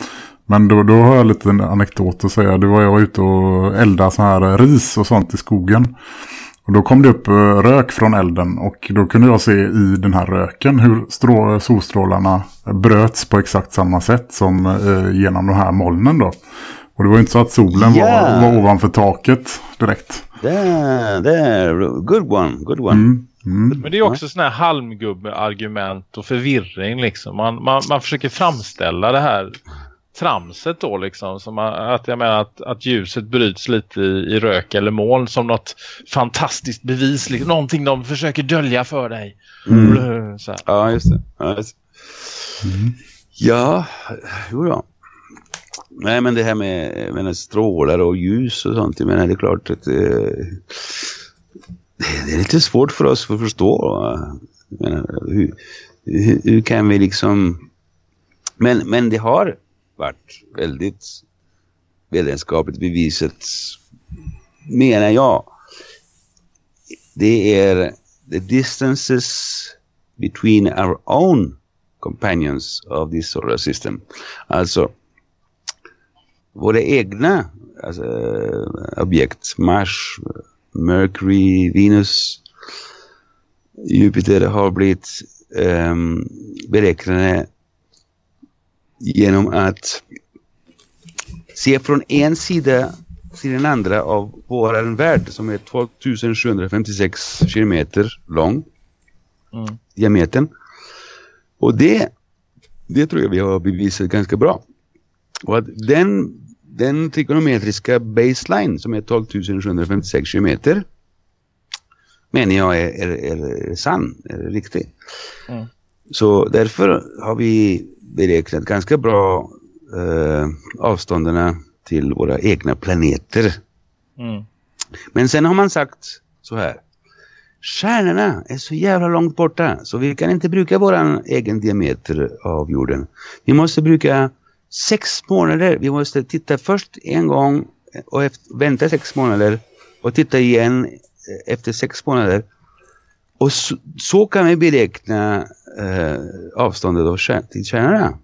Men då, då har jag lite en anekdot att säga. Det var jag ute och eldade så här ris och sånt i skogen. Och då kom det upp eh, rök från elden och då kunde jag se i den här röken hur strå- solstrålarna bröts på exakt samma sätt som eh, genom de här molnen då. Och det var ju inte så att solen Ja. var, var ovanför taket direkt. Där, där. Good one, good one. Mm. Mm. Men det är också sådana här halmgubbe-argument och förvirring liksom. Man, man, man försöker framställa det här tramset då liksom. Som att jag menar att, att ljuset bryts lite i, i rök eller moln som något fantastiskt bevis. Liksom. Någonting de försöker dölja för dig. Mm. Så här. Ja, just det. Ja, just det. Ja, jo då. Nej, men det här med menar, strålar och ljus och sånt, jag menar, det är klart att eh, det är lite svårt för oss att förstå. menar, hur, hur, hur kan vi liksom... Men, men det har varit väldigt vetenskapligt bevisat, menar jag. Det är the distances between our own companions of this solar system. Alltså våra egna alltså, objekt, Mars, Mercury, Venus, Jupiter har blivit um, beräknade genom att se från en sida till den andra av vår värld som är 12 756 kilometer lång Mm. diametern. Och det, det tror jag vi har bevisat ganska bra. Och att den, den trigonometriska baseline som är 12 756 kilometer menar jag är, är, är sann, är riktig. Mm. Så därför har vi beräknat ganska bra eh, avstånden till våra egna planeter. Mm. Men sen har man sagt så här. Stjärnorna är så jävla långt borta så vi kan inte bruka vår egen diameter av jorden. Vi måste bruka sex månader. Vi måste titta först en gång och efter, vänta sex månader och titta igen efter sex månader. Och så, så kan vi beräkna eh, avståndet av kär, till stjärnorna.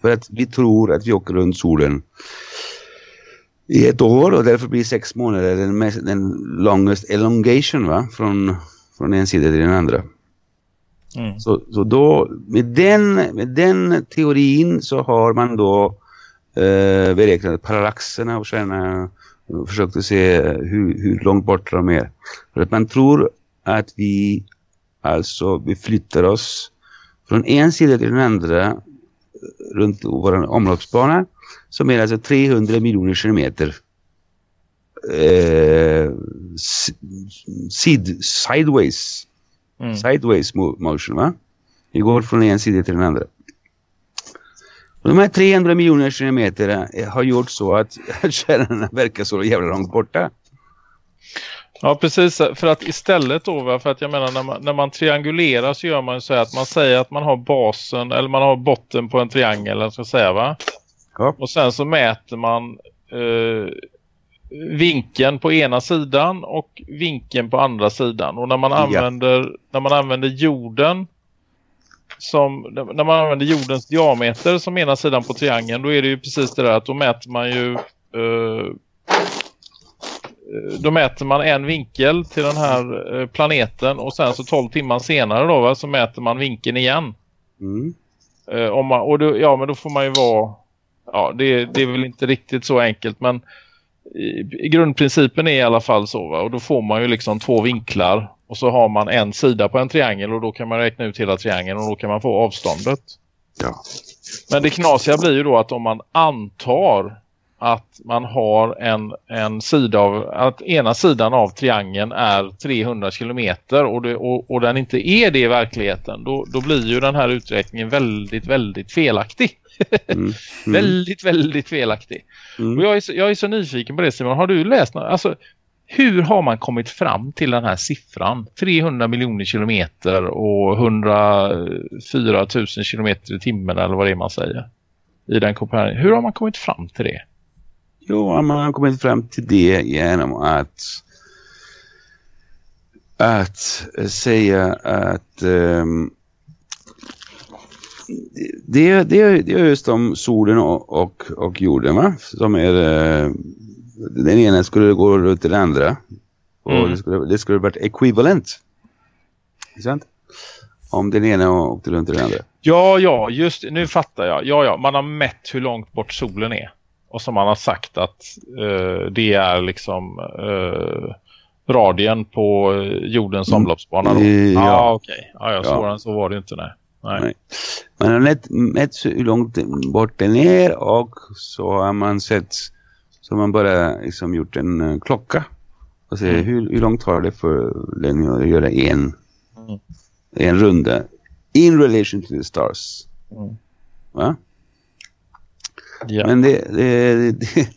För att vi tror att vi åker runt solen i ett år och därför blir sex månader den, mest, den longest elongation va? Från, från en sida till den andra. Mm. Så, så då med den, med den teorin så har man då eh, beräknat parallaxerna och stjärnorna och försökt att se hur, hur långt bort de är. För att man tror att vi alltså vi flyttar oss från en sida till den andra runt vår omloppsbana som är alltså 300 miljoner kilometer eh, sid, sideways mm. sideways motion va? Vi går från en sida till den andra. Och de här 300 miljoner kilometer har gjort så att kärnorna verkar så jävla långt borta. Ja, precis. För att istället då, för att jag menar när man, när man triangulerar så gör man så att man säger att man har basen eller man har botten på en triangel, eller ska säga va? Ja. Och sen så mäter man eh, vinkeln på ena sidan och vinkeln på andra sidan. Och när man använder, ja. när man använder jorden som, när man använder jordens diameter som ena sidan på triangeln då är det ju precis det där att då mäter man ju eh, då mäter man en vinkel till den här eh, planeten och sen så 12 timmar senare då va, så mäter man vinkeln igen. Mm. Eh, om man, och då, ja men då får man ju vara ja det, det är väl inte riktigt så enkelt men i, grundprincipen är i alla fall så va? och då får man ju liksom två vinklar och så har man en sida på en triangel och då kan man räkna ut hela triangeln och då kan man få avståndet. Ja. Men det knasiga blir ju då att om man antar att man har en, en sida av, att ena sidan av triangeln är 300 kilometer och, det, och, och den inte är det i verkligheten, då, då blir ju den här uträkningen väldigt, väldigt felaktig. Mm. Mm. väldigt, väldigt felaktig. Mm. Och jag är, så, jag är så nyfiken på det Simon. Har du läst något? Alltså, hur har man kommit fram till den här siffran? 300 miljoner kilometer och 104 000 kilometer i timmen eller vad det är man säger. I den Hur har man kommit fram till det? Jo, man har kommit fram till det genom att att säga att um, det, det, det är just om solen och, och, och jorden va? Som är uh, den ena skulle gå runt den andra och mm. det, skulle, det skulle varit equivalent. Sant? Om den ena åkte runt den andra. Ja, ja, just nu fattar jag. Ja, ja, man har mätt hur långt bort solen är. Och som man har sagt att uh, det är liksom uh, radien på jordens mm. omloppsbana. Då. Ja, ah, okej. Okay. Ah, ja, svårare än så var det inte, nej. nej. nej. Man har mätt, mätt hur långt bort den är och så har man sett så man bara liksom gjort en uh, klocka och se mm. hur, hur långt tar det för den att göra en, mm. en runda in relation to the stars. Mm. Va? Ja. Men det, det, det,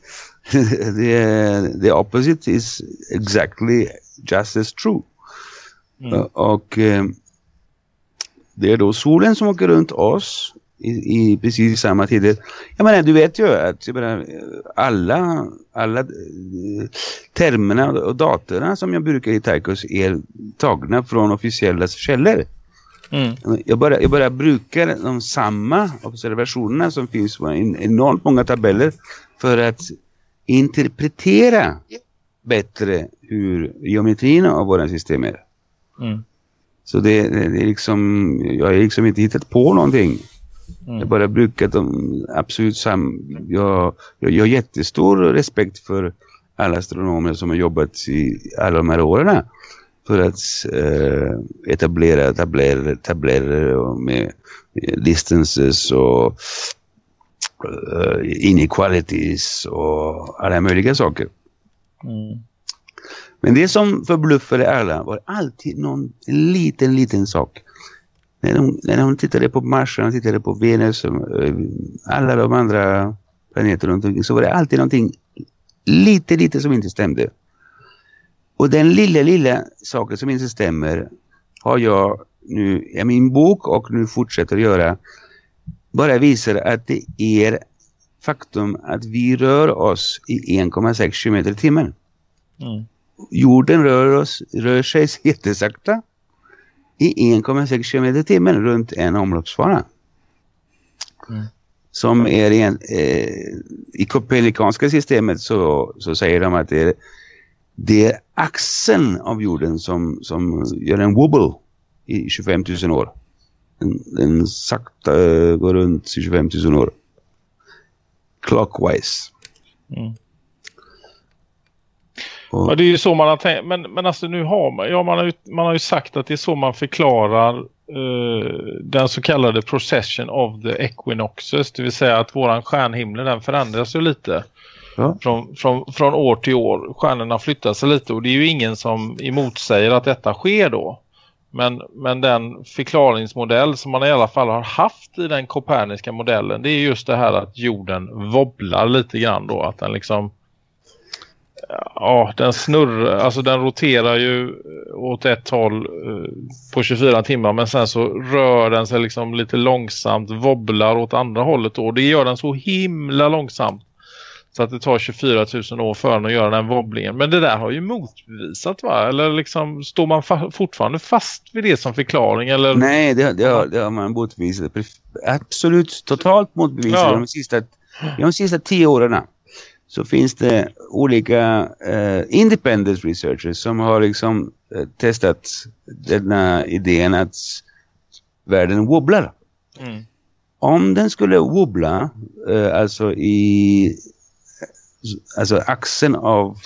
det, the opposite is exactly just as true. Mm. Och eh, det är då solen som åker runt oss i, i precis samma tider. Jag menar, du vet ju att menar, alla, alla eh, termerna och datorna som jag brukar i Taikos är tagna från officiella källor. Mm. Jag, bara, jag bara brukar de samma observationerna som finns på enormt många tabeller för att interpretera bättre hur geometrin av våra system är. Mm. Så det, det, är liksom, jag har liksom inte hittat på någonting. Mm. Jag bara brukat de absolut sam... Jag, jag, jag har jättestor respekt för alla astronomer som har jobbat i alla de här åren för att eh, etablera tabeller, tabeller och med distances och uh, inequalities och alla möjliga saker. Mm. Men det som förbluffade alla var alltid någon liten, liten sak. När de, när de tittade på Mars, när de tittade på Venus och uh, alla de andra planeter runt omkring så var det alltid någonting lite, lite som inte stämde. Och den lilla, lilla saken som inte stämmer har jag nu i min bok och nu fortsätter att göra bara visar att det är faktum att vi rör oss i 1,6 km i timmen. Mm. Jorden rör, oss, rör sig jättesakta i 1,6 km i timmen runt en omloppsbana. Mm. Som är en, eh, i kopernikanska systemet så, så säger de att det är, det är axeln av jorden som, som gör en wobble i 25 000 år. Den, den sakta uh, går runt i 25 000 år. Clockwise. Mm. Och, Ja, det är ju så man har tänkt. Men, men alltså nu har man, ja, man, har ju, man har ju sagt att det är så man förklarar eh, den så kallade procession of the equinoxes. Det vill säga att våran stjärnhimmel den förändras ju lite. Ja. Från, från, från år till år. Stjärnorna flyttar sig lite och det är ju ingen som emotsäger att detta sker då. Men, men den förklaringsmodell som man i alla fall har haft i den koperniska modellen det är just det här att jorden wobblar lite grann då. Att den liksom ja, den snurrar, alltså den roterar ju åt ett håll eh, på 24 timmar men sen så rör den sig liksom lite långsamt, wobblar åt andra hållet då. Det gör den så himla långsamt så att det tar 24 000 år för den att göra den wobblingen. Men det där har ju motbevisat va? Eller liksom står man fa fortfarande fast vid det som förklaring? Eller? Nej, det, det, har, det har man motbevisat. Absolut totalt motbevisat Ja. de, sista, de sista tio åren. Så finns det olika eh, independent researchers som har liksom eh, testat denna idén att världen wobblar. Mm. Om den skulle wobbla, eh, alltså i alltså axeln av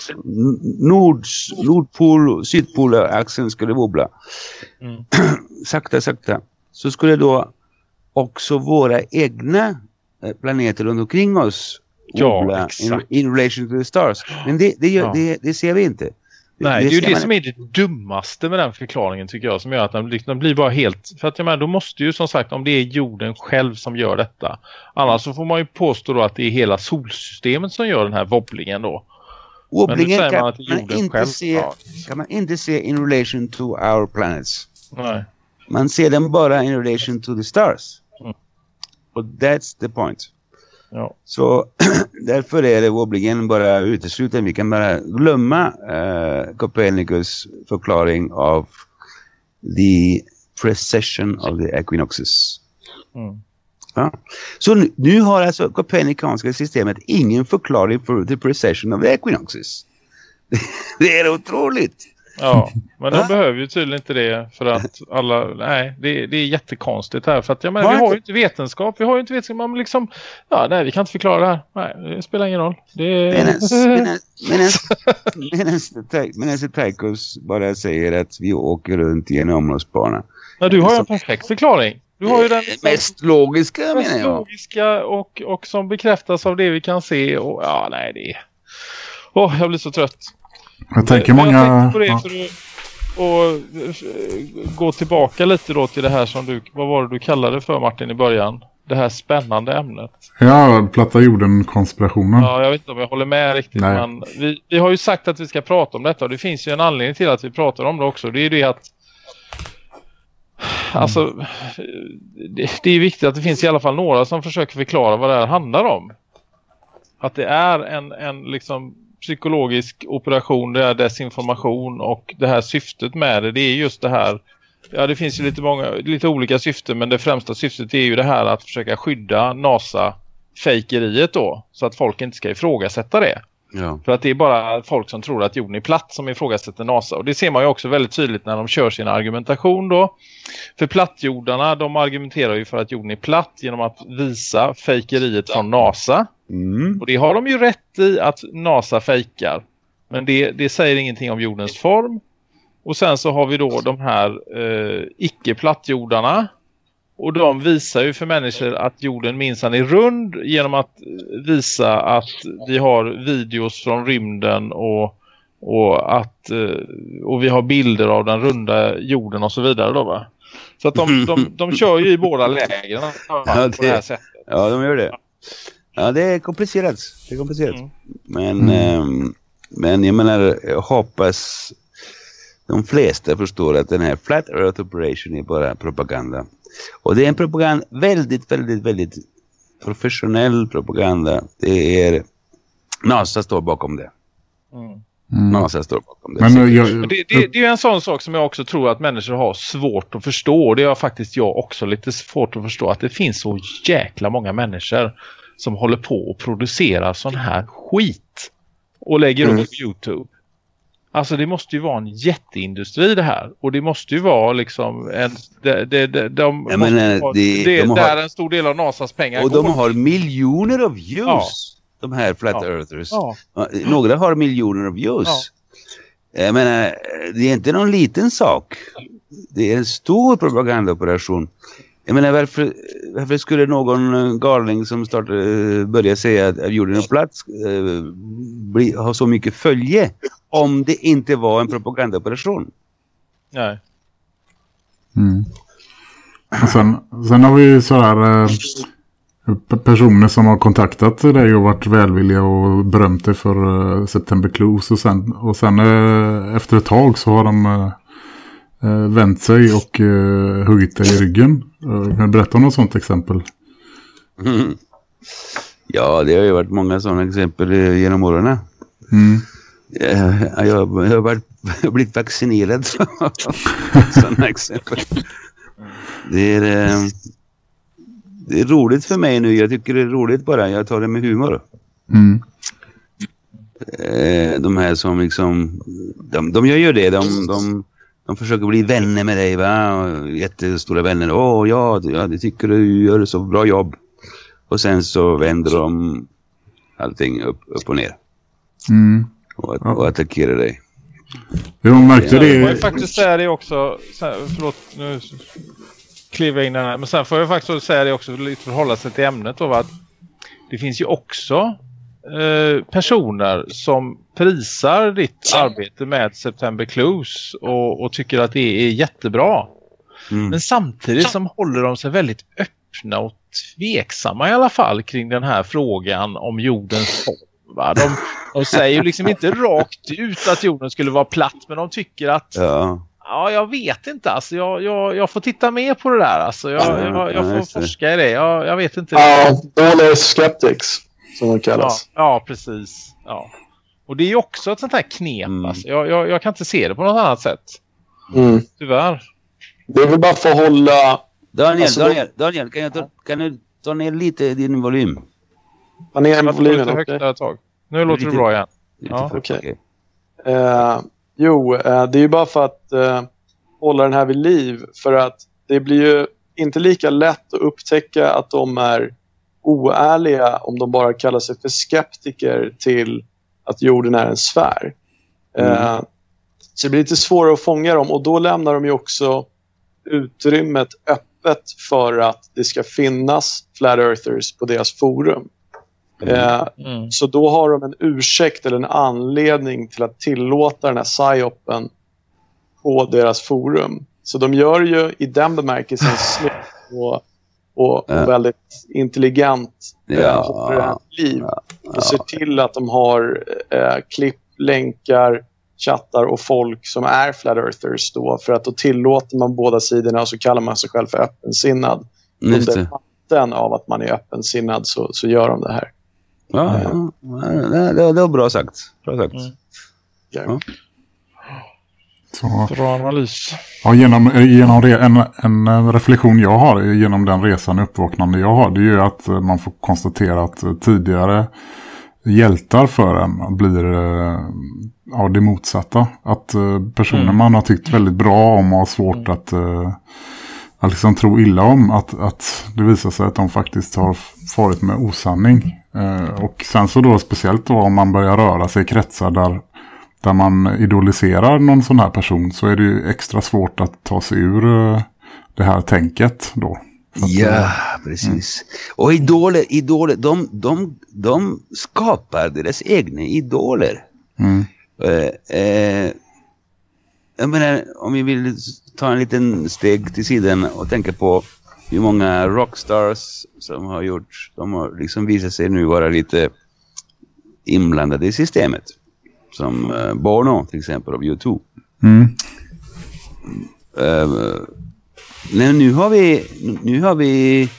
nord, nordpol, sydpol axeln skulle wobbla. Mm. sakta, sakta. Så skulle då också våra egna eh, planeter runt omkring oss Ja, wobbla in, in relation to the stars. Men det, det, gör, Ja. det, det ser vi inte. Nej, det, är ju det man- som är det dummaste med den förklaringen tycker jag. Som gör att den, blir- den blir bara helt... För att jag menar, då måste ju som sagt, om det är jorden själv som gör detta. Annars så får man ju påstå då att det är hela solsystemet som gör den här wobblingen då. Wobblingen säger kan man det man, inte själv. se, Ja. kan man inte se in relation to our planets. Nej. Man ser den bara in relation to the stars. Mm. Och that's the point. Ja. Så därför är det wobblingen bara utesluten. Vi kan bara glömma uh, Copernicus förklaring av the precession of the equinoxes. Mm. Ja. Så nu, nu har alltså Copernikanska systemet ingen förklaring för the precession of the equinoxes. det är otroligt. Ja, men de behöver ju tydligen inte det för att alla, nej, det, det är jättekonstigt här för att jag menar, vi har ju inte vetenskap, vi har ju inte vetenskap, man liksom, ja, nej, vi kan inte förklara det här, nej, det spelar ingen roll. Det. Medan Tychus bara säger att vi åker runt i en omloppsbana. Ja, du har ju en perfekt förklaring. Du har ju den Det mest logiska mest menar jag. logiska och, och som bekräftas av det vi kan se och ja, nej, det är... Åh, jag blir så trött. Jag tänker många... Jag tänkte på det och, eh, gå tillbaka lite då till det här som du, vad var det du kallade för Martin i början? Det här spännande ämnet. Ja, platta jorden-konspirationen. Ja, jag vet inte om jag håller med riktigt. Nej. Men vi, vi har ju sagt att vi ska prata om detta och det finns ju en anledning till att vi pratar om det också. Det är ju det att Alltså, det, det är viktigt att det finns i alla fall några som försöker förklara vad det här handlar om. Att det är en, en liksom psykologisk operation, det är desinformation och det här syftet med det, det är just det här Ja, det finns ju lite, många, lite olika syften men det främsta syftet är ju det här att försöka skydda NASA-fejkeriet då så att folk inte ska ifrågasätta det. Ja. För att det är bara folk som tror att jorden är platt som ifrågasätter NASA. Och det ser man ju också väldigt tydligt när de kör sin argumentation då. För plattjordarna, de argumenterar ju för att jorden är platt genom att visa fejkeriet från NASA. Mm. Och det har de ju rätt i att NASA fejkar. Men det, det säger ingenting om jordens form. Och sen så har vi då de här eh, icke-plattjordarna Och de visar ju för människor att jorden minsann är rund genom att visa att vi har videos från rymden och, och, att, eh, och vi har bilder av den runda jorden och så vidare då va? Så att de, de, de kör ju i båda lägren ja, det, på det här sättet. Ja, de gör det. Ja, det är komplicerat. Det är komplicerat. Mm. Men, mm. Ähm, men jag menar, jag hoppas de flesta förstår att den här Flat Earth Operation är bara propaganda. Och det är en propaganda, väldigt, väldigt, väldigt professionell propaganda. Det är NASA står bakom det. Mm. NASA står bakom det. Men, eh, jag, jag, det, det, det, är en sån sak som jag också tror att människor har svårt att förstå. Det har faktiskt jag också lite svårt att förstå. Att det finns så jäkla många människor som håller på och producerar sån här skit. Och lägger mm. upp på Youtube. Alltså det måste ju vara en jätteindustri det här. Och det måste ju vara liksom en, de, de, de, de ja, men, eh, ha, det, det, de har, där en stor del av NASAs pengar Och går. de har miljoner av views. Ja. De här flat ja. earthers. Ja. Några har miljoner av views. Ja. Jag menar, det är inte någon liten sak. Det är en stor propagandaoperation. Jag menar varför, varför skulle någon eh, galning som startar, eh, börjar säga att jorden är plats eh, ha så mycket följe om det inte var en propagandaoperation? Nej. Mm. Och sen, sen har vi sådär eh, personer som har kontaktat dig och varit välvilliga och berömt dig för eh, September Clues och sen, och sen eh, efter ett tag så har de eh, vänt sig och eh, huggit dig i ryggen. Eh, kan du berätta om något sånt exempel? Mm. Ja, det har ju varit många sådana exempel eh, genom åren. Mm. Jag, jag, har varit, blivit vaccinerad sådana exempel. Det är, eh, det är roligt för mig nu. Jag tycker det är roligt bara. Jag tar det med humor. Mm. Eh, de här som liksom, de, de gör ju det. De, de, de försöker bli vänner med dig va? Jättestora vänner. Åh ja, ja, det tycker du gör så bra jobb. Och sen så vänder de allting upp, upp och ner. Mm. Och, ja. och attackerar dig. Jo, märkte det. Jag får faktiskt säga det också. Förlåt, nu kliver jag in den här. Men sen får jag faktiskt säga det också lite för att hålla sig till ämnet. Då, att det finns ju också Eh, personer som prisar ditt arbete med September Clues och, och tycker att det är jättebra. Mm. Men samtidigt som håller de sig väldigt öppna och tveksamma i alla fall kring den här frågan om jordens form. De, de säger ju liksom inte rakt ut att jorden skulle vara platt men de tycker att ja. Ja, jag vet inte. Alltså, jag, jag, jag får titta mer på det där. Alltså, jag, jag, jag får forska i det. Jag, jag vet inte. Ja, All skeptics som de kallas. Ja, ja, precis. Ja. Och det är ju också ett sånt här knep. Mm. Alltså. Jag, jag, jag, kan inte se det på något annat sätt. Mm. Tyvärr. Det är väl bara för att hålla... Daniel, alltså, Daniel, Daniel kan, jag ta, kan du ta ner lite din volym? Ta ner volymen, okej. Okay. Tag. Nu låter det bra igen. Ja. Okej. Okay. Uh, eh, jo, uh, det är ju bara för att uh, hålla den här vid liv. För att det blir ju inte lika lätt att upptäcka att de är oärliga om de bara kallar sig för skeptiker till att jorden är en sfär. Mm. Eh, så det blir lite svårare att fånga dem och då lämnar de ju också utrymmet öppet för att det ska finnas flat earthers på deras forum. Mm. Eh, mm. Så då har de en ursäkt eller en anledning till att tillåta den här psyopen på deras forum. Så de gör ju i den bemärkelsen slut på och, och väldigt intelligent ja, eh, liv. Ja, och ser till att de har eh, klipp, länkar, chattar och folk som är flat earthers då för att då tillåter man båda sidorna och så kallar man sig själv för öppensinnad. Under hatten av att man är öppensinnad så, så gör de det här. Ja, ja. Det, det var bra sagt. Bra sagt. Mm. Ja. Så, Bra analys. Ja, genom, genom en, en reflektion jag har genom den resan uppvaknande jag har det är ju att man får konstatera att tidigare hjältar för en blir ja, det motsatta. Att personer mm. man har tyckt väldigt bra om och har svårt mm. att, att liksom tro illa om att, att det visar sig att de faktiskt har farit med osanning. Och sen så då speciellt då om man börjar röra sig i kretsar där där man idoliserar någon sån här person så är det ju extra svårt att ta sig ur eh, det här tänket då. Ja, precis. Och idoler, idoler de, de, de skapar deras egna idoler. Mm. Eh, eh, jag menar, om vi vill ta en liten steg till sidan och tänka på hur många rockstars som har gjort, de har liksom visat sig nu vara lite inblandade i systemet. Som eh, Bono till exempel av U2. Mm. Uh, nej, nu har vi nu har vi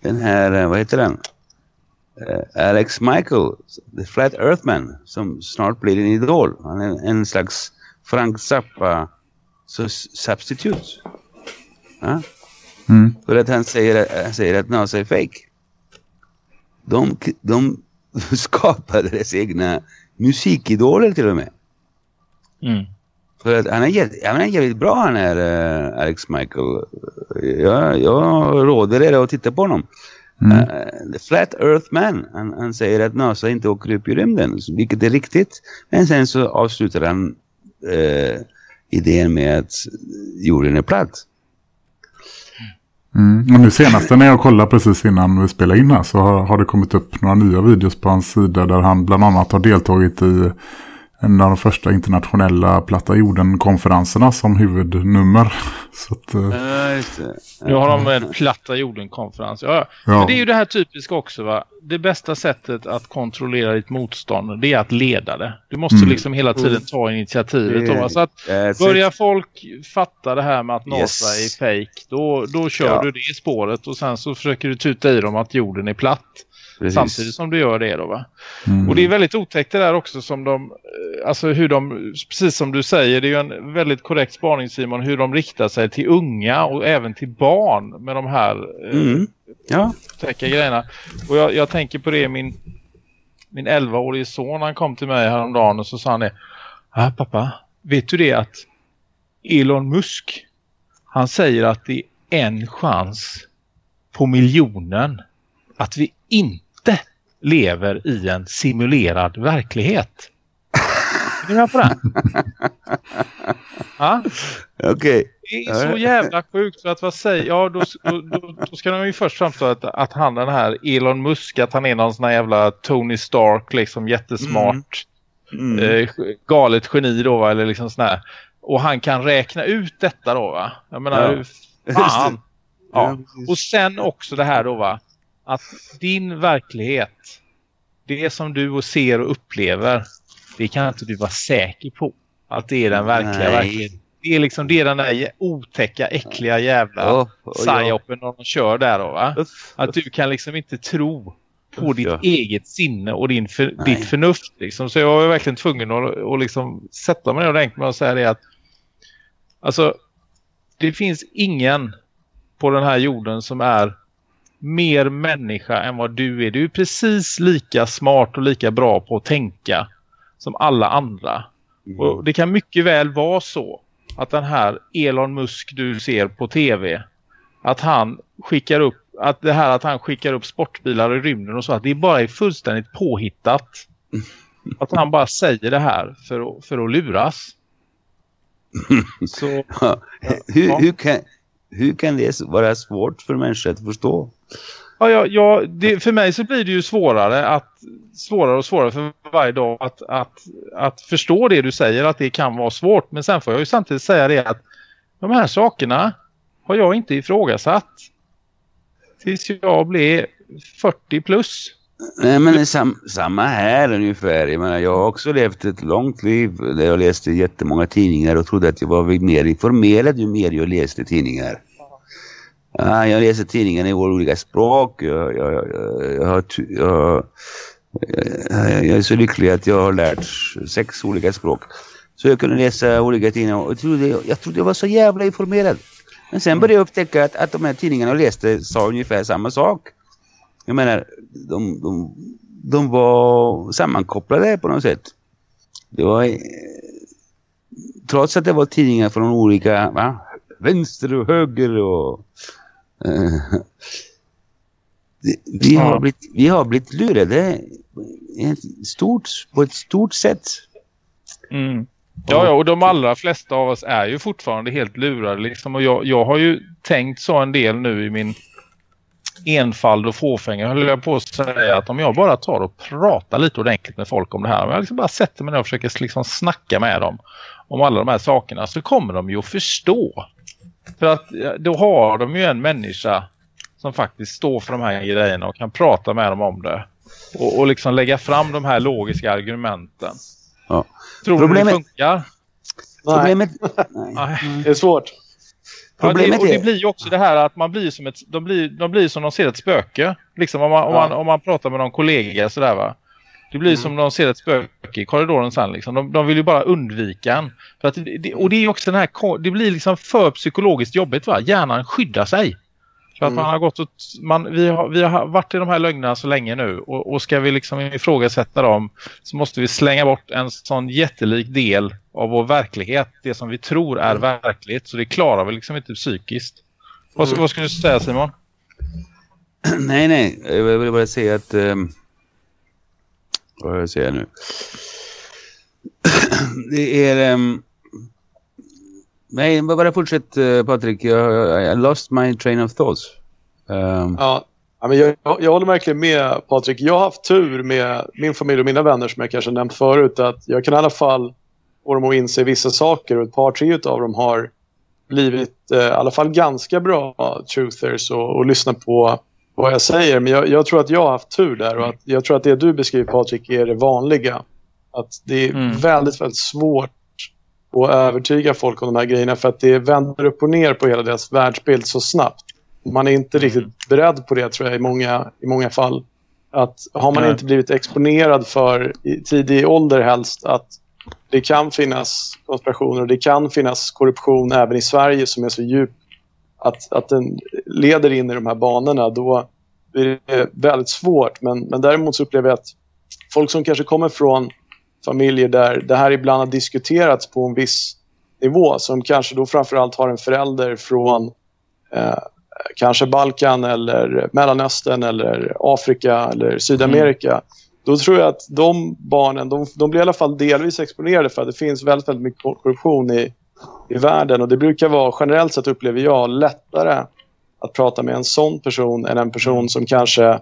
den här, eh, vad heter den? Uh, Alex Michael, The Flat Earthman, som snart blir en idol. Han är en slags Frank Zappa substitute. Ja? Mm. För att han säger, han säger att NASA är fake. De, de skapar deras egna musikidoler till och med. Mm. För att han är, han är jävligt bra han är uh, Alex Michael. Jag, jag råder er att titta på honom. Mm. Uh, The Flat Earth Man. Han, han, säger att NASA inte åker upp i rymden. Vilket är riktigt. Men sen så avslutar han uh, idén med att jorden är platt. Mm. Och nu senaste när jag kollade precis innan vi spelade in här så har, har det kommit upp några nya videos på hans sida där han bland annat har deltagit i en av de första internationella platta jorden-konferenserna som huvudnummer. Så att, uh, Nu har de en platta jorden-konferens. Ja, ja. Men det är ju det här typiska också va. Det bästa sättet att kontrollera ditt motstånd det är att leda det. Du måste mm. liksom hela tiden ta initiativet. Då, så att börjar folk fatta det här med att NASA yes. är fake då, då kör ja. du det spåret och sen så försöker du tuta i dem att jorden är platt. Precis. Samtidigt som du gör det då va. Mm. Och det är väldigt otäckt det där också som de, alltså hur de, precis som du säger, det är ju en väldigt korrekt spaning Simon, hur de riktar sig till unga och även till barn med de här mm. ja. otäcka grejerna. Och jag, jag tänker på det, min, min 11-årige son han kom till mig häromdagen och så sa han det, ja pappa, vet du det att Elon Musk, han säger att det är en chans på miljonen att vi inte lever i en simulerad verklighet. Är ni med på det? ja? Okej. Okay. Det är så jävla sjukt för att vad säger ja då, då, då, då ska de ju först framstå att, att han den här Elon Musk att han är någon sån här jävla Tony Stark liksom jättesmart mm. Mm. Eh, galet geni då va? eller liksom sån här och han kan räkna ut detta då va jag menar ja. fan ja. och sen också det här då va att din verklighet, det som du ser och upplever, det kan inte du vara säker på. Att det är den verkliga verkligheten. Det är liksom det är den där otäcka, äckliga jävla oh, psyopen ja. de kör där då va? Uff, att du kan liksom inte tro på Uff, ditt ja. eget sinne och din för, ditt förnuft liksom. Så jag var verkligen tvungen att, att liksom sätta mig ner och tänka mig och säga det att alltså det finns ingen på den här jorden som är mer människa än vad du är. Du är precis lika smart och lika bra på att tänka som alla andra. Mm. Och det kan mycket väl vara så att den här Elon Musk du ser på tv att han skickar upp att det här att han skickar upp sportbilar i rymden och så att det bara är fullständigt påhittat. Att han bara säger det här för att, för att luras. Så, ja. hur, hur, kan, hur kan det vara svårt för människor att förstå? Ja, ja, ja det, för mig så blir det ju svårare att svårare och svårare för varje dag att, att, att förstå det du säger att det kan vara svårt. Men sen får jag ju samtidigt säga det att de här sakerna har jag inte ifrågasatt tills jag blev 40 plus. Nej men det är sam samma här ungefär. Jag, menar, jag har också levt ett långt liv där jag läste jättemånga tidningar och trodde att jag var mer informerad ju mer jag läste tidningar. Ja, jag läser tidningarna i olika språk. Jag, jag, jag, jag, har, jag, jag är så lycklig att jag har lärt sex olika språk. Så jag kunde läsa olika tidningar och jag trodde, jag trodde jag var så jävla informerad. Men sen började jag upptäcka att, att de här tidningarna jag läste sa ungefär samma sak. Jag menar, de, de, de var sammankopplade på något sätt. Det var... Eh, trots att det var tidningar från olika va, vänster och höger och vi, har blivit, vi har blivit lurade stort, på ett stort sätt. Mm. Ja, ja, och de allra flesta av oss är ju fortfarande helt lurade. Liksom. Och jag, jag har ju tänkt så en del nu i min enfald och fåfänga höll jag på att säga att om jag bara tar och pratar lite ordentligt med folk om det här. Om jag liksom bara sätter mig ner och försöker liksom snacka med dem om alla de här sakerna så kommer de ju att förstå. För att då har de ju en människa som faktiskt står för de här grejerna och kan prata med dem om det. Och, och liksom lägga fram de här logiska argumenten. Ja. Tror Problemet... du det funkar? Nej. Problemet... Nej. Det är svårt. Problemet ja, det, och det blir ju också det här att man blir som ett, de blir, de blir som de ser ett spöke. Liksom om man, ja. om man, om man pratar med någon kollega sådär va. Det blir mm. som de ser ett spöke i korridoren sen liksom. De, de vill ju bara undvika en. För att det, och det är också den här, det blir liksom för psykologiskt jobbigt va. Hjärnan skyddar sig. För att mm. man har gått och, man, vi, har, vi har varit i de här lögnerna så länge nu och, och ska vi liksom ifrågasätta dem så måste vi slänga bort en sån jättelik del av vår verklighet. Det som vi tror är verkligt. Så det klarar vi liksom inte psykiskt. Vad, mm. vad skulle du säga Simon? Nej, nej. Jag vill bara säga att... Um, vad säger jag nu? det är... Um, Nej, bara fortsätt uh, Patrik. I lost my train of thoughts. Um... Ja, men jag, jag håller verkligen med Patrik. Jag har haft tur med min familj och mina vänner som jag kanske nämnt förut. Att jag kan i alla fall få dem att inse vissa saker och ett par, tre av dem har blivit uh, i alla fall ganska bra truthers och, och lyssna på vad jag säger. Men jag, jag, tror att jag har haft tur där och att jag tror att det du beskriver Patrik är det vanliga. Att det är mm. väldigt, väldigt svårt och övertyga folk om de här grejerna för att det vänder upp och ner på hela deras världsbild så snabbt. Man är inte riktigt mm. beredd på det tror jag i många, i många fall. Att har man inte blivit exponerad för i tidig ålder helst att det kan finnas konspirationer och det kan finnas korruption även i Sverige som är så djup att, att den leder in i de här banorna då blir det väldigt svårt. Men, men däremot så upplever jag att folk som kanske kommer från familjer där det här ibland har diskuterats på en viss nivå som kanske då framförallt har en förälder från eh, kanske Balkan eller Mellanöstern eller Afrika eller Sydamerika. Mm. Då tror jag att de barnen, de, de blir i alla fall delvis exponerade för att det finns väldigt, väldigt mycket korruption i, i världen och det brukar vara generellt sett upplever jag lättare att prata med en sån person än en person som kanske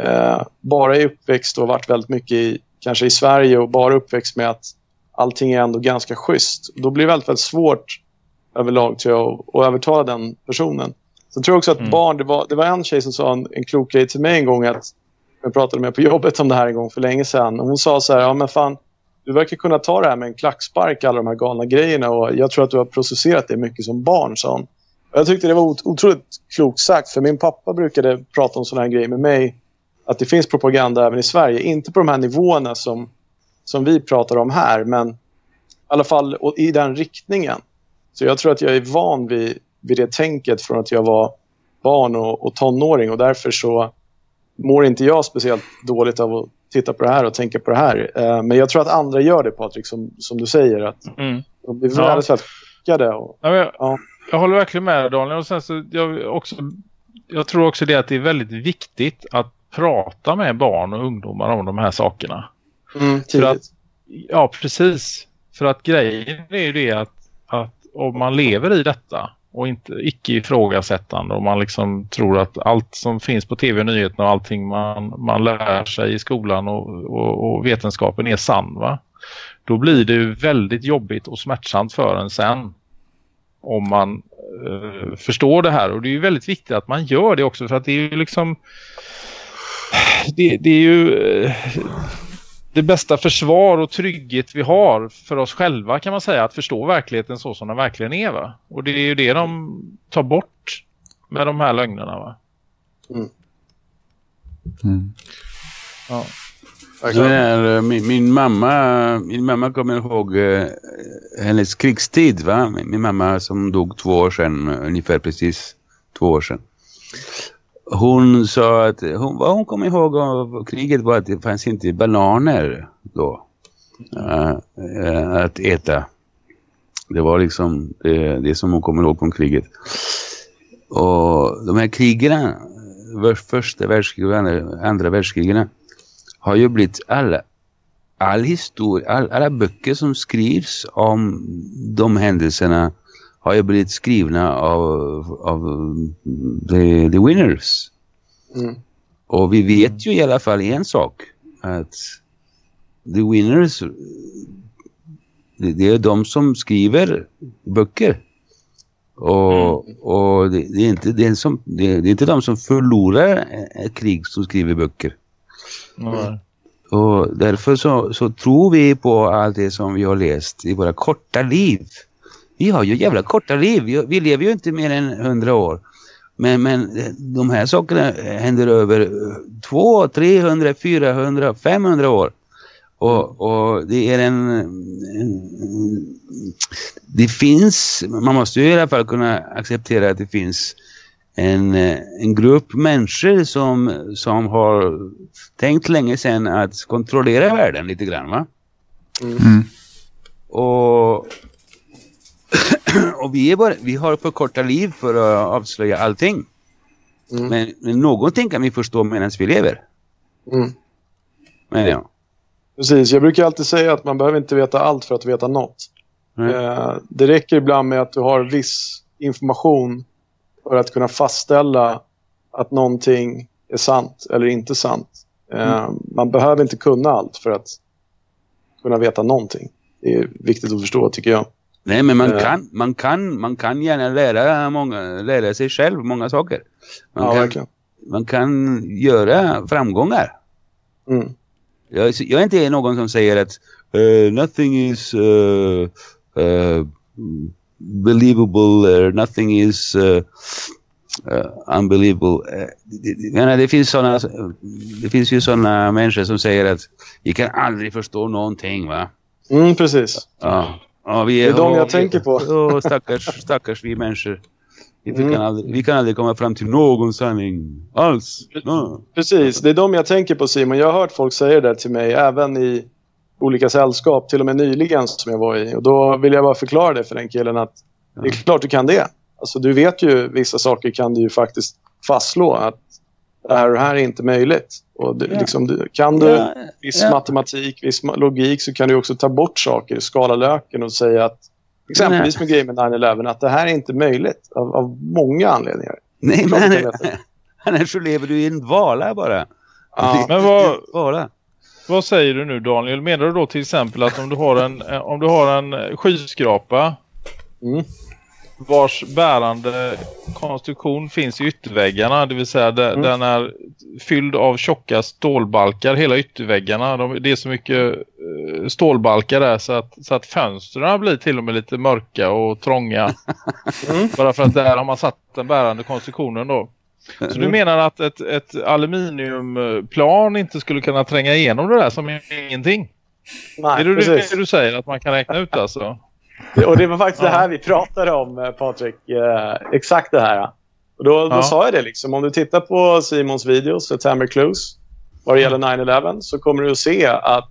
eh, bara är uppväxt och varit väldigt mycket i kanske i Sverige och bara uppväxt med att allting är ändå ganska schysst. Då blir det väldigt, väldigt svårt överlag till att, att övertala den personen. Så tror jag också att mm. barn, det var, det var en tjej som sa en, en klok grej till mig en gång att jag pratade med på jobbet om det här en gång för länge sedan. Och hon sa så här, ja men fan, du verkar kunna ta det här med en klackspark, alla de här galna grejerna och jag tror att du har processerat det mycket som barn, sa hon. Jag tyckte det var otroligt klokt sagt, för min pappa brukade prata om sådana här grejer med mig att det finns propaganda även i Sverige. Inte på de här nivåerna som, som vi pratar om här, men i alla fall i den riktningen. Så jag tror att jag är van vid, vid det tänket från att jag var barn och, och tonåring och därför så mår inte jag speciellt dåligt av att titta på det här och tänka på det här. Eh, men jag tror att andra gör det, Patrik, som, som du säger. Att mm. De blir väldigt, väldigt chockade. Och, ja, jag, ja. jag håller verkligen med Daniel. Och sen så jag, också, jag tror också det att det är väldigt viktigt att prata med barn och ungdomar om de här sakerna. Mm, för att, ja, precis. För att grejen är ju det att, att om man lever i detta och inte icke ifrågasättande och man liksom tror att allt som finns på tv och nyheterna och allting man, man lär sig i skolan och, och, och vetenskapen är sann va? Då blir det ju väldigt jobbigt och smärtsamt för en sen om man eh, förstår det här och det är ju väldigt viktigt att man gör det också för att det är ju liksom det, det är ju eh, det bästa försvar och trygghet vi har för oss själva kan man säga att förstå verkligheten så som den verkligen är va? Och det är ju det de tar bort med de här lögnerna va? Mm. Mm. Ja. Eh, min, min, mamma min mamma kommer ihåg eh, hennes krigstid va? Min, min mamma som dog två år sedan, ungefär precis två år sedan hon sa att hon, vad hon kom ihåg av kriget var att det fanns inte bananer då uh, uh, att äta. Det var liksom det, det som hon kommer ihåg från kriget. Och de här krigerna, första världskriget och andra, andra har ju blivit alla all historia, all, alla böcker som skrivs om de händelserna har ju blivit skrivna av, av the, the winners. Mm. Och vi vet ju i alla fall en sak. Att the winners det är de som skriver böcker. Och, mm. och det, det, är inte, är som, det, det, är inte de som förlorar ett krig som skriver böcker. Mm. Och därför så, så tror vi på allt det som vi har läst i våra korta liv. Vi har ju jävla korta liv. Vi, vi lever ju inte mer än hundra år. Men, men de här sakerna händer över 2, 300, 400, 500 år. Och, och, det är en, en, Det finns... Man måste ju i alla fall kunna acceptera att det finns en, en grupp människor som, som har tänkt länge sedan att kontrollera världen lite grann va? Mm. Och, och vi, är bara, vi har för korta liv för att avslöja allting. Mm. Men, men någonting kan vi förstå medan vi lever. Mm. Men ja. Precis, jag brukar alltid säga att man behöver inte veta allt för att veta något. Eh, det räcker ibland med att du har viss information för att kunna fastställa att någonting är sant eller inte sant. Eh, mm. Man behöver inte kunna allt för att kunna veta någonting. Det är viktigt att förstå tycker jag. Nej, men man, kan, man, kan, man kan gärna lära, många, lära sig själv många saker. Man, ja, kan, verkligen. man kan göra framgångar. Mm. Jag, jag, är inte någon som säger att uh, nothing is uh, uh, believable or nothing is unbelievable. menar, det, finns såna, det finns ju sådana människor som säger att vi kan aldrig förstå någonting va? Mm, precis. Ja. Ja, vi är, det är de jag vi, tänker på. Oh, stackars, stackars vi människor. Vi, mm. kan aldrig, vi kan aldrig komma fram till någon sanning alls. No. Precis, det är de jag tänker på Simon. Jag har hört folk säga det till mig även i olika sällskap, till och med nyligen som jag var i. Och då vill jag bara förklara det för den killen att ja. det är klart du kan det. Alltså du vet ju vissa saker kan du ju faktiskt fastslå att det här och det här är inte möjligt. Och det, ja. liksom, kan du ja. viss matematik, viss logik så kan du också ta bort saker, skala löken och säga att Exempelvis med grejen med 9-11 att det här är inte möjligt av, av många anledningar. Nej, men annars så lever du i en vala bara. Ja. Men vad, vad säger du nu Daniel? Menar du då till exempel att om du har en, om du har en skyskrapa mm vars bärande konstruktion finns i ytterväggarna. Det vill säga de, mm. den är fylld av tjocka stålbalkar, hela ytterväggarna. De, det är så mycket uh, stålbalkar där så att, så att fönstren blir till och med lite mörka och trånga. Mm. Bara för att där har man satt den bärande konstruktionen då. Så du mm. menar att ett, ett aluminiumplan inte skulle kunna tränga igenom det där som ingenting? Nej, är det precis. det du säger att man kan räkna ut alltså? Och det var faktiskt det här vi pratade om, eh, Patrik. Eh, exakt det här. Och då, då ja. sa jag det liksom. Om du tittar på Simons videos, September Clues, vad det gäller 9-11, så kommer du att se att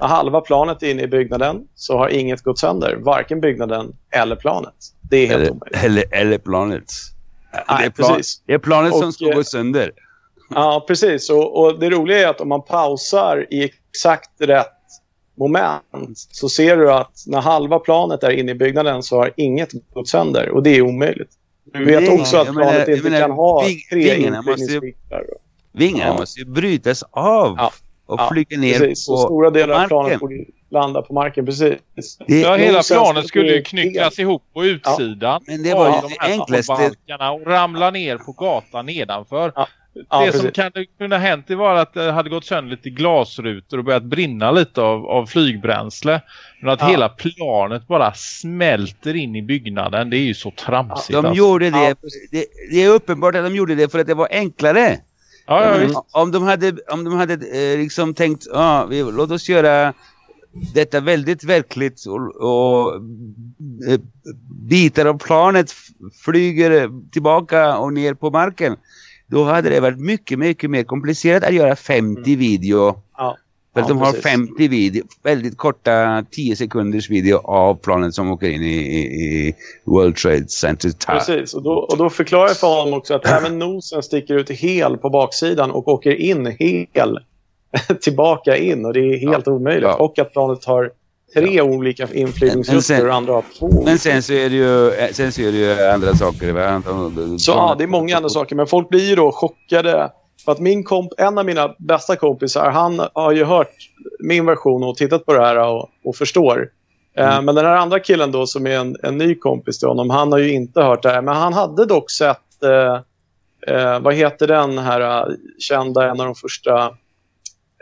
när halva planet är inne i byggnaden så har inget gått sönder. Varken byggnaden eller planet. Det är helt eller, omöjligt. Eller, eller planet. Nej, det, är plan, precis. det är planet och, som ska gå sönder. Ja, precis. Och, och, det roliga är att om man pausar i exakt rätt moment så ser du att när halva planet är inne i byggnaden så har inget gått sönder och det är omöjligt. Du vet också att planet menar, inte menar, kan ha tre inflygningsvinklar. Vingarna ja. måste ju brytas av ja. och ja, flyga ner precis. på, stora delar av planet borde landa på marken, precis. Det, ja, hela planet skulle ju knycklas ihop på utsidan. Men det var ju det enklaste. Och ramla ner på gatan nedanför. Ja. Det precis. som kan kunna ha hänt var att det hade gått sönder lite glasrutor och börjat brinna lite av, av flygbränsle. Men att ja. hela planet bara smälter in i byggnaden, det är ju så tramsigt. Ja, de alltså. gjorde det, det, det. är uppenbart att de gjorde det för att det var enklare. Ja, ja, mm. om de hade, om de hade eh, liksom tänkt, ah, vi, låt oss göra detta väldigt verkligt och, och eh, bitar av planet flyger tillbaka och ner på marken då hade det varit mycket, mycket mer komplicerat att göra 50 mm. video. Ja. För att ja, de har precis. 50 video, väldigt korta 10 sekunders video av planet som åker in i, i, i World Trade Center. Precis, och då, och då förklarar jag för honom också att även nosen sticker ut hel på baksidan och åker in hel tillbaka in och det är helt ja. omöjligt. Ja. Och att planet har tre ja. olika inflygningsrutter och andra har två. Men sen så är det ju, sen så är det ju andra saker. Va? Så ja, det är många andra saker. Men folk blir ju då chockade För att min komp en av mina bästa kompisar, han har ju hört min version och tittat på det här och, och förstår. Eh, mm. men den här andra killen då som är en, en ny kompis till honom, han har ju inte hört det här. Men han hade dock sett, eh, eh, vad heter den här kända, en av de första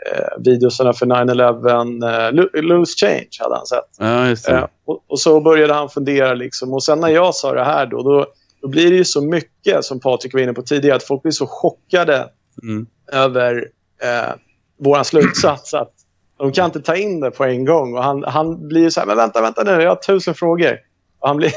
eh, videosarna för 9-11, eh, Loose Change hade han sett. Ja, eh, och, och, så började han fundera liksom. Och sen när jag sa det här då, då, då blir det ju så mycket, som Patrik var inne på tidigare, att folk blir så chockade mm. över eh, vår slutsats att de kan inte ta in det på en gång. Och han, han blir så här, men vänta, vänta nu, jag har tusen frågor. Och han blir,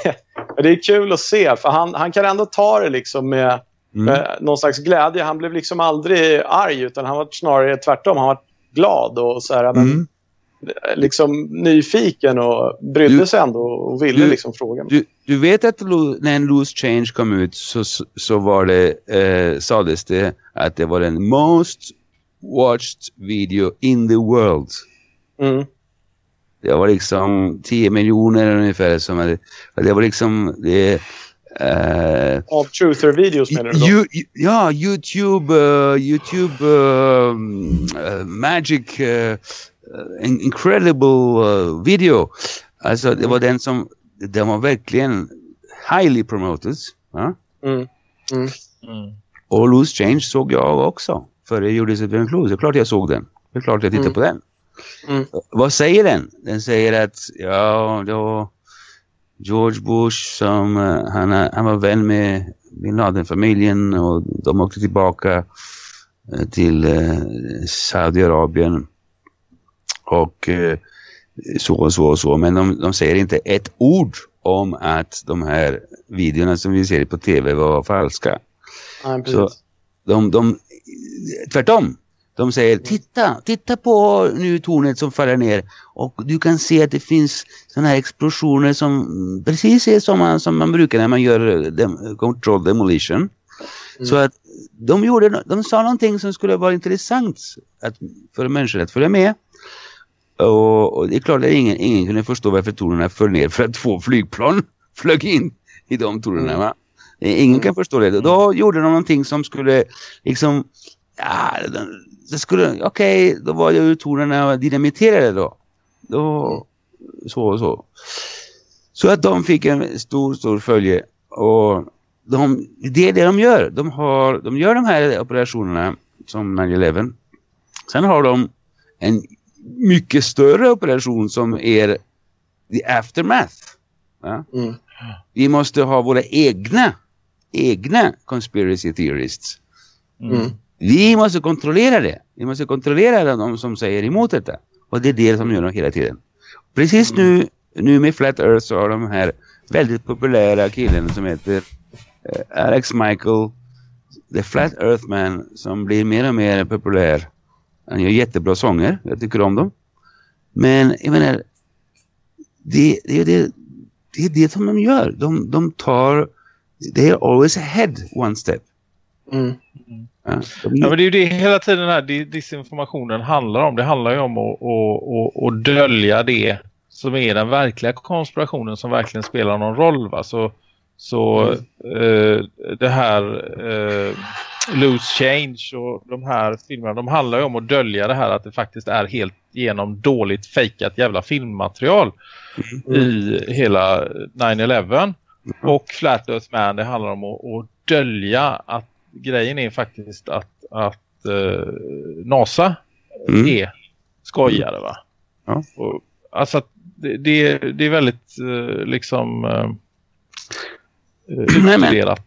det är kul att se, för han, han kan ändå ta det liksom med, mm. med någon slags glädje. Han blev liksom aldrig arg, utan han var snarare tvärtom. Han var glad och så här, mm. men, liksom nyfiken och brydde du, sig ändå och ville du, liksom fråga. Du, du, vet att när Loose Change kom ut så, så var det, eh, sades det att det var den most watched video in the world. Mm. Det var liksom 10 miljoner ungefär som hade, det var liksom det Av truther-videos menar du? You, ja, YouTube, uh, YouTube uh, Magic incredible video. Alltså det var den som, den var verkligen highly promoted. Ja? Mm. Mm. Mm. Och Loose Change såg jag också. För det gjorde sig en Close. Det är klart jag såg den. Det är klart jag tittade mm. på den. Mm. Vad säger den? Den säger att ja, då George Bush som uh, han, han var vän med bin Laden-familjen och de åkte tillbaka uh, till uh, Saudiarabien och så och så och så. Men de, de säger inte ett ord om att de här videorna som vi ser på tv var falska. Ja, så de, de tvärtom. De säger titta, titta på nu tornet som faller ner och du kan se att det finns sådana här explosioner som precis är som man, som man brukar när man gör dem, control demolition. Mm. Så att de, gjorde, de sa någonting som skulle vara intressant att, för människor att följa med. Och, och det är klart att ingen, ingen kunde förstå varför tornen föll ner för att två flygplan flög in i de tornen. Va? Ingen kan förstå det. Då gjorde de någonting som skulle liksom ja, det skulle, okej, okay, då var ju tornen dynamiterade då. Då, så och så. Så att de fick en stor, stor följe. Och de, det är det de gör. De, har, de gör de här operationerna som 9-11. Sen har de en mycket större operation som är the aftermath. Ja? Mm. Vi måste ha våra egna egna conspiracy theorists. Mm. Vi måste kontrollera det. Vi måste kontrollera de som säger emot detta. Och det är det som gör dem hela tiden. Precis nu, nu med Flat Earth så har de här väldigt populära killen som heter eh, Alex Michael The Flat Earth Man som blir mer och mer populär. Han gör jättebra sånger. Jag tycker om dem. Men jag menar det, det, det, det är det som de gör. De, de tar they are always ahead one step. Mm. Ja, men det är ju det hela tiden den här disinformationen handlar om. Det handlar ju om att, att, att, dölja det som är den verkliga konspirationen som verkligen spelar någon roll. Va? Så, så mm. eh, det här eh, Loose Change och de här filmerna, de handlar ju om att dölja det här att det faktiskt är helt genom dåligt fejkat jävla filmmaterial mm. i hela 9-11. Och Flat Earth Man, det handlar om att, att dölja att grejen är faktiskt att, att uh, NASA mm. är skojare va? Ja. Och, alltså att det, det, det är väldigt uh, liksom uh, utvärderat.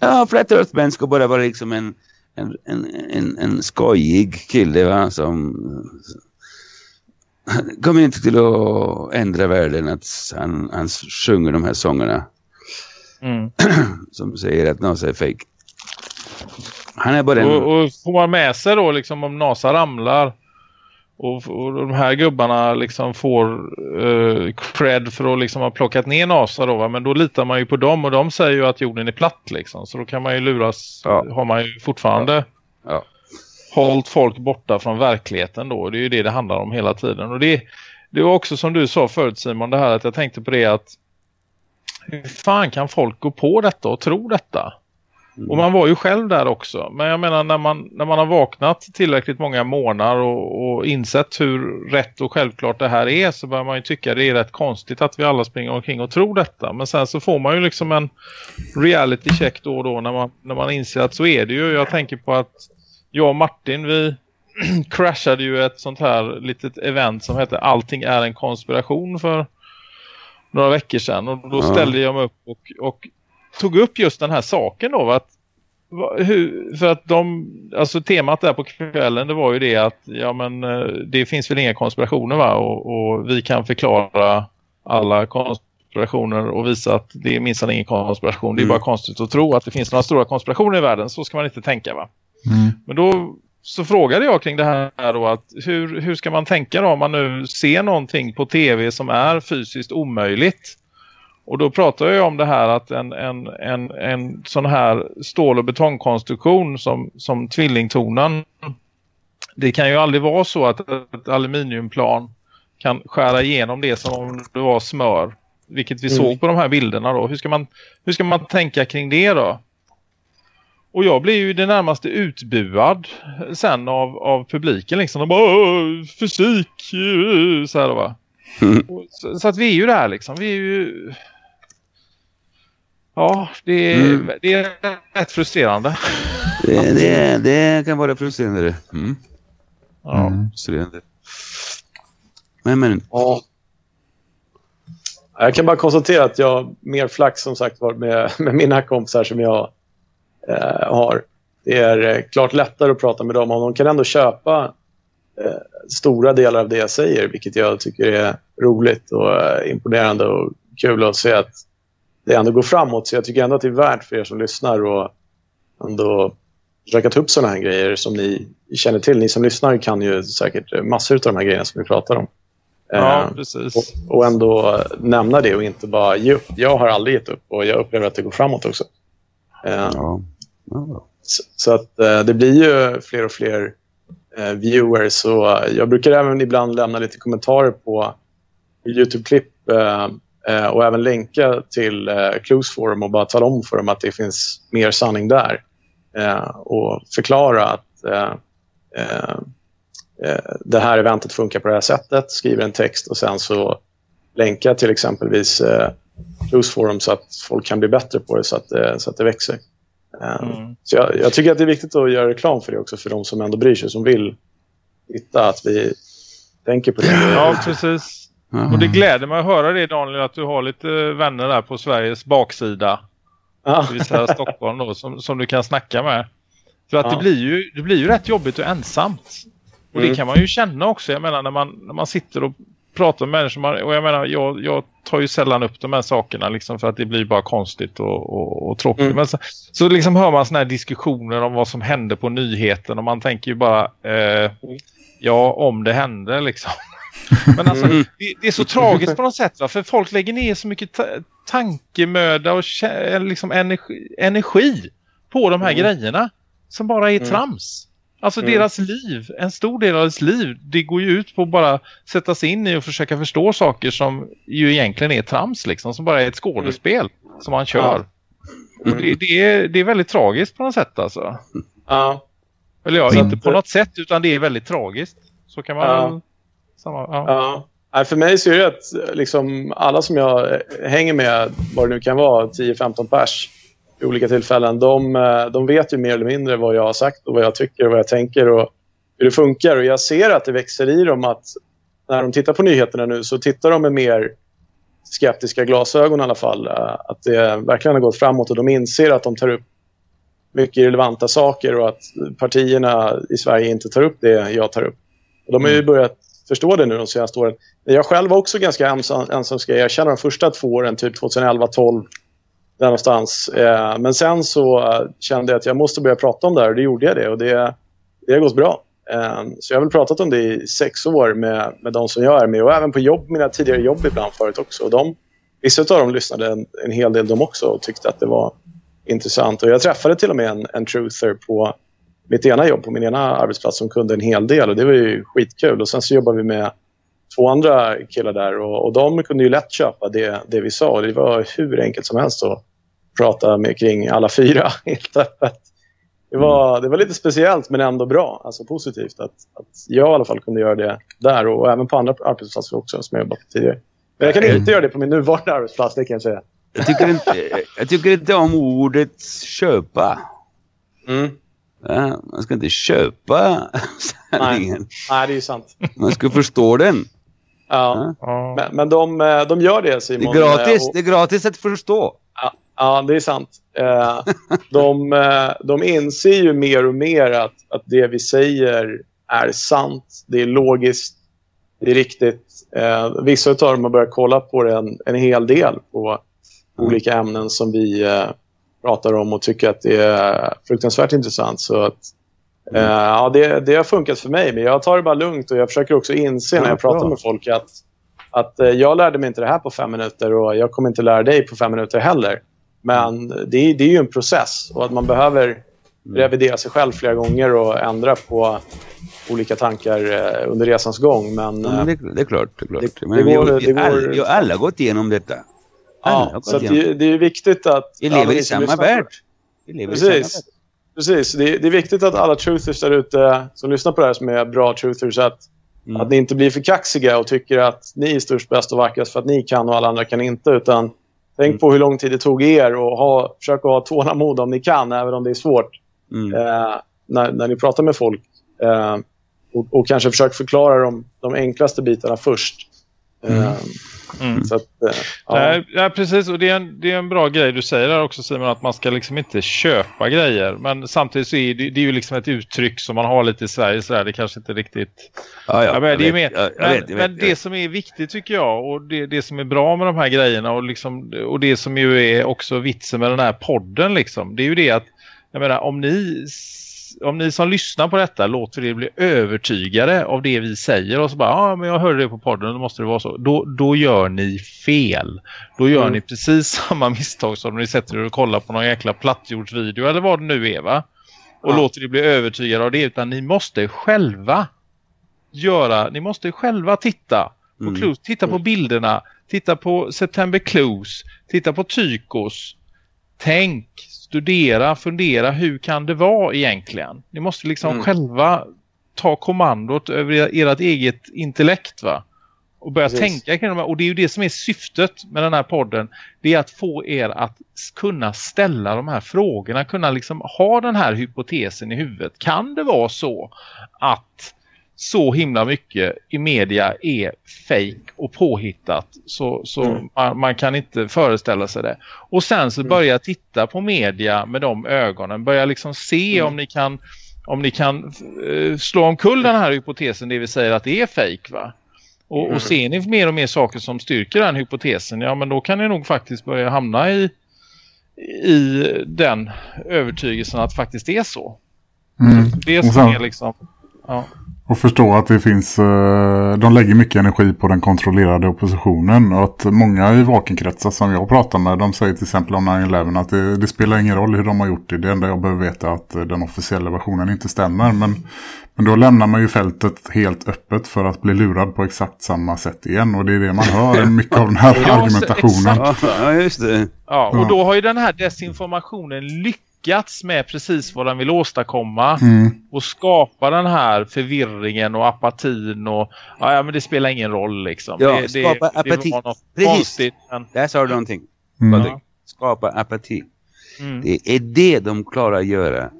Ja, Flat Earth Man ska bara vara liksom en, en, en, en, en skojig kille va? som kommer inte till att ändra världen att han, han sjunger de här sångerna. Mm. som säger att NASA är fake. Han är bara en... och, och får man med sig då liksom om NASA ramlar och, och de här gubbarna liksom får uh, cred för att liksom ha plockat ner NASA då va? men då litar man ju på dem och de säger ju att jorden är platt liksom så då kan man ju luras, ja. har man ju fortfarande ja. Ja. hållit folk borta från verkligheten då, det är ju det det handlar om hela tiden och det, det var också som du sa förut Simon det här att jag tänkte på det att hur fan kan folk gå på detta och tro detta? Och man var ju själv där också. Men jag menar när man, när man har vaknat tillräckligt många månader och, och insett hur rätt och självklart det här är så börjar man ju tycka det är rätt konstigt att vi alla springer omkring och tror detta. Men sen så får man ju liksom en reality check då och då när man, när man inser att så är det ju. Jag tänker på att jag och Martin vi crashade ju ett sånt här litet event som heter Allting är en konspiration för några veckor sedan. Och då ställde jag mig upp och, och tog upp just den här saken då. Att, hur, för att de, alltså temat där på kvällen det var ju det att ja men eh, det finns väl inga konspirationer va och, och vi kan förklara alla konspirationer och visa att det är minst ingen konspiration. Det är mm. bara konstigt att tro att det finns några stora konspirationer i världen. Så ska man inte tänka va. Mm. Men då så frågade jag kring det här då att hur, hur ska man tänka då om man nu ser någonting på tv som är fysiskt omöjligt? Och då pratar jag om det här att en, en, en, en sån här stål- och betongkonstruktion som, som tvillingtonan det kan ju aldrig vara så att ett aluminiumplan kan skära igenom det som om det var smör. Vilket vi mm. såg på de här bilderna då. Hur ska, man, hur ska man tänka kring det då? Och jag blev ju det närmaste utbuad sen av, av publiken liksom. De bara, fysik, så här då va. Mm. Så, så, att vi är ju där liksom. Vi är ju... Ja, det är, mm. det är rätt frustrerande. Det, det, det kan vara frustrerande. Mm. Ja. Mm. Frustrerande. Men, men. Ja. Jag kan bara konstatera att jag mer flax som sagt var med, med mina kompisar som jag eh, har. Det är eh, klart lättare att prata med dem och de kan ändå köpa eh, stora delar av det jag säger vilket jag tycker är roligt och eh, imponerande och kul att se att det ändå går framåt. Så jag tycker ändå att det är värt för er som lyssnar att ändå försöka ta upp sådana här grejer som ni känner till. Ni som lyssnar kan ju säkert massor av de här grejerna som vi pratar om. Ja, eh, precis. Och, och, ändå nämna det och inte bara ge upp. Jag har aldrig gett upp och jag upplever att det går framåt också. Eh, ja. Ja. Så, så, att eh, det blir ju fler och fler viewers och jag brukar även ibland lämna lite kommentarer på Youtube-klipp och även länka till eh, Clues Forum och bara tala om för dem att det finns mer sanning där och förklara att det här eventet funkar på det här sättet, skriver en text och sen så länka till exempelvis Clues Forum så att folk kan bli bättre på det så att, så att det växer. Mm. Så jag, jag, tycker att det är viktigt att göra reklam för det också för de som ändå bryr sig, som vill hitta att vi tänker på det. Ja, precis. Mm. Och det gläder mig att höra det Daniel, att du har lite vänner där på Sveriges baksida. Ja. Det vill säga Stockholm då, som, som du kan snacka med. För att ja. det, blir ju, det blir ju rätt jobbigt och ensamt. Och mm. det kan man ju känna också. Jag menar när man, när man sitter och pratar med människor. Och jag menar, jag, jag tar ju sällan upp de här sakerna liksom för att det blir bara konstigt och, och, och tråkigt. Mm. Men så, så liksom hör man såna här diskussioner om vad som hände på nyheten och man tänker ju bara, eh, ja om det hände liksom. Men alltså, mm. det, det, är så tragiskt på något sätt va? För folk lägger ner så mycket ta tankemöda och liksom energi, energi på de här mm. grejerna som bara är mm. trams. Alltså mm. deras liv, en stor del av deras liv, det går ju ut på att bara sätta sig in i och försöka förstå saker som ju egentligen är trams liksom, som bara är ett skådespel mm. som man kör. Mm. Det, det, är, det är väldigt tragiskt på något sätt alltså. Ja. Eller ja, Så inte på något sätt utan det är väldigt tragiskt. Så kan man ja. Samma, ja. ja. för mig så är det att liksom, alla som jag hänger med, vad det nu kan vara, 10-15 pers vid olika tillfällen, de, eh, de vet ju mer eller mindre vad jag har sagt och vad jag tycker och vad jag tänker och hur det funkar. Och jag ser att det växer i dem att när de tittar på nyheterna nu så tittar de med mer skeptiska glasögon i alla fall. Eh, att det verkligen har gått framåt och de inser att de tar upp mycket relevanta saker och att partierna i Sverige inte tar upp det jag tar upp. Och de har ju mm. börjat förstå det nu de senaste åren. Jag själv var också ganska ensam, ensam ska jag erkänna, de första två åren, typ 2011, 12 där någonstans. Eh, men sen så eh, kände jag att jag måste börja prata om det här och det gjorde jag det och det, det har gått bra. Eh, så jag har väl pratat om det i sex år med, med de som jag är med och även på jobb, mina tidigare jobb ibland förut också. Och de, vissa av dem lyssnade en, en hel del de också och tyckte att det var intressant. Och jag träffade till och med en, en truther på mitt ena jobb, på min ena arbetsplats som kunde en hel del och det var ju skitkul. Och sen så jobbade vi med två andra killar där och, och de kunde ju lätt köpa det, det vi sa och det var hur enkelt som helst att prata med kring alla fyra helt öppet. Det var, det var lite speciellt men ändå bra, alltså positivt att, att jag i alla fall kunde göra det där och även på andra arbetsplatser också som jag jobbat på tidigare. Men jag kan inte göra det på min nuvarande arbetsplats, det kan jag säga. Jag tycker inte, jag tycker inte om ordet köpa. Mm. Ja, man ska inte köpa sanningen. Nej. Nej, det är ju sant. Man ska förstå den. Ja. Ja. Men, men de, eh, de gör det Det Simon. är gratis, Eh, och- det är gratis att förstå. Ja, ja, det är sant. Eh, de, eh, de inser ju mer och mer att, att det vi säger är sant. Det är logiskt. Det är riktigt. Eh, vissa av dem har börjat kolla på det en, en hel del på olika ämnen som vi eh, pratar om och tycker att det är fruktansvärt intressant. Så att, eh, ja, det, det har funkat för mig, men jag tar det bara lugnt och jag försöker också inse när Ja, jag pratar med folk att, att eh, jag lärde mig inte det här på fem minuter och jag kommer inte lära dig på fem minuter heller. Men det, är- det är ju en process och att man behöver revidera sig själv flera gånger och ändra på olika tankar eh, under resans gång. Men, Ja, men det, det är klart. Det är klart. Det- det vi, går- vi har alla gått igenom detta. Ja, så det, det är viktigt att... Vi lever i samma värld. Vi lever i samma Precis. värld. Precis. Det är, det är viktigt att alla truthers där ute som lyssnar på det här som är bra truthers att, Mm. att ni inte blir för kaxiga och tycker att ni är störst, bäst och vackrast för att ni kan och alla andra kan inte. Utan tänk Mm. på hur lång tid det tog er och ha, försök att ha tålamod om ni kan, även om det är svårt. Mm. Eh, när, när ni pratar med folk. Eh, och, och kanske försök förklara de, de enklaste bitarna först. Eh, Mm. Så att, eh, ja. Ja, precis. Och det är, en, det är en bra grej du säger där också Simon, att man ska liksom inte köpa grejer. Men samtidigt så är det, det är ju liksom ett uttryck som man har lite i Sverige så där. Det kanske inte riktigt... Ja, ja, Ja, men det är vet, mer, jag- jag men, vet, det som är viktigt tycker jag och det, det som är bra med de här grejerna och, liksom, och det som ju är också vitsen med den här podden liksom, det är ju det att jag menar, om ni, om ni som lyssnar på detta låter er bli övertygade av det vi säger och så bara, ja men jag hörde det på podden, då måste det vara så. Då, då gör ni fel. Då gör Mm. ni precis samma misstag som när ni sätter er och kollar på någon jäkla plattjordsvideo eller vad det nu är va? Och Ja. låter er bli övertygade av det utan ni måste själva göra, ni måste själva titta på Mm. clues, titta på bilderna, titta på September Clues, titta på Tykos. Tänk, studera, fundera, hur kan det vara egentligen? Ni måste liksom Mm. själva ta kommandot över er- ert eget intellekt va? Och börja Precis. tänka kring de här. Och det är ju det som är syftet med den här podden. Det är att få er att kunna ställa de här frågorna. Kunna liksom ha den här hypotesen i huvudet. Kan det vara så att så himla mycket i media är fake och påhittat så, så Mm. man, man kan inte föreställa sig det. Och sen så börja titta på media med de ögonen. Börja liksom se Mm. om ni kan om ni kan eh, slå omkull den här hypotesen, det vill säga att det är fake va? Och, Mm. och ser ni mer och mer saker som styrker den hypotesen, ja men då kan ni nog faktiskt börja hamna i, i den övertygelsen att faktiskt det är så. Mm. Det som sen- är liksom... Ja. Och förstå att det finns, eh, de lägger mycket energi på den kontrollerade oppositionen och att många i vakenkretsar som jag pratar med, de säger till exempel om 9-11 att det, det spelar ingen roll hur de har gjort det. Det enda jag behöver veta är att eh, den officiella versionen inte stämmer. Men, men då lämnar man ju fältet helt öppet för att bli lurad på exakt samma sätt igen. Och det är det man hör, mycket av den här Ja, argumentationen. Ja, just det. Ja, och då har ju den här desinformationen lyckats med precis vad den vill åstadkomma Mm. och skapa den här förvirringen och apatin och ja, ja men det spelar ingen roll liksom. Ja, det, skapa det, apati. Det var något Precis. konstigt. Men, Där sa du någonting. Mm. Patrik. Skapa apati. mm, Det är det de klarar att göra.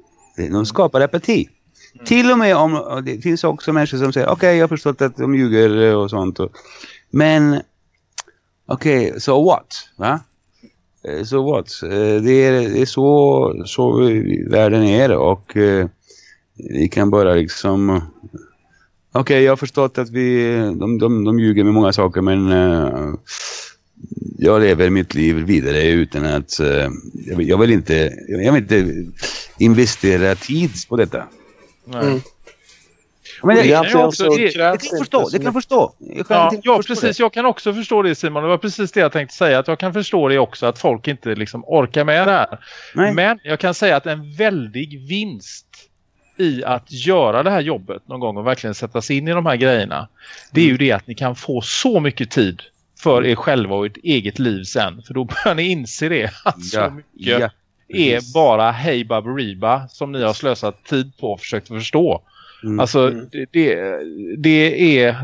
De skapar apati. Till och med om, och det finns också människor som säger okej jag har förstått att de ljuger och sånt. Och, men okej, so what? Va? Eh, So what? Eh, Det är, det är så, så världen är och eh, vi kan bara liksom Okej, jag har förstått att vi, de, de, de ljuger med många saker men jag lever mitt liv vidare utan att jag, vill, jag vill inte jag vill inte investera tid på detta. nej. Mm. Men Och det, jag, också- så det- jag krävs kan inte förstå, så det kan jag förstå. Jag kan, Ja, jag ja förstå precis. det. Jag kan också förstå det Simon. Det var precis det jag tänkte säga. Att jag kan förstå det också att folk inte liksom orkar med det här. Nej. Men jag kan säga att en väldig vinst i att göra det här jobbet någon gång och verkligen sätta sig in i de här grejerna. Det är ju det att ni kan få så mycket tid för er själva och ert eget liv sen. För då börjar ni inse det. Att så mycket ja, är bara hej baberiba som ni har slösat tid på och försökt förstå. Mm. Alltså mm. det, det, är,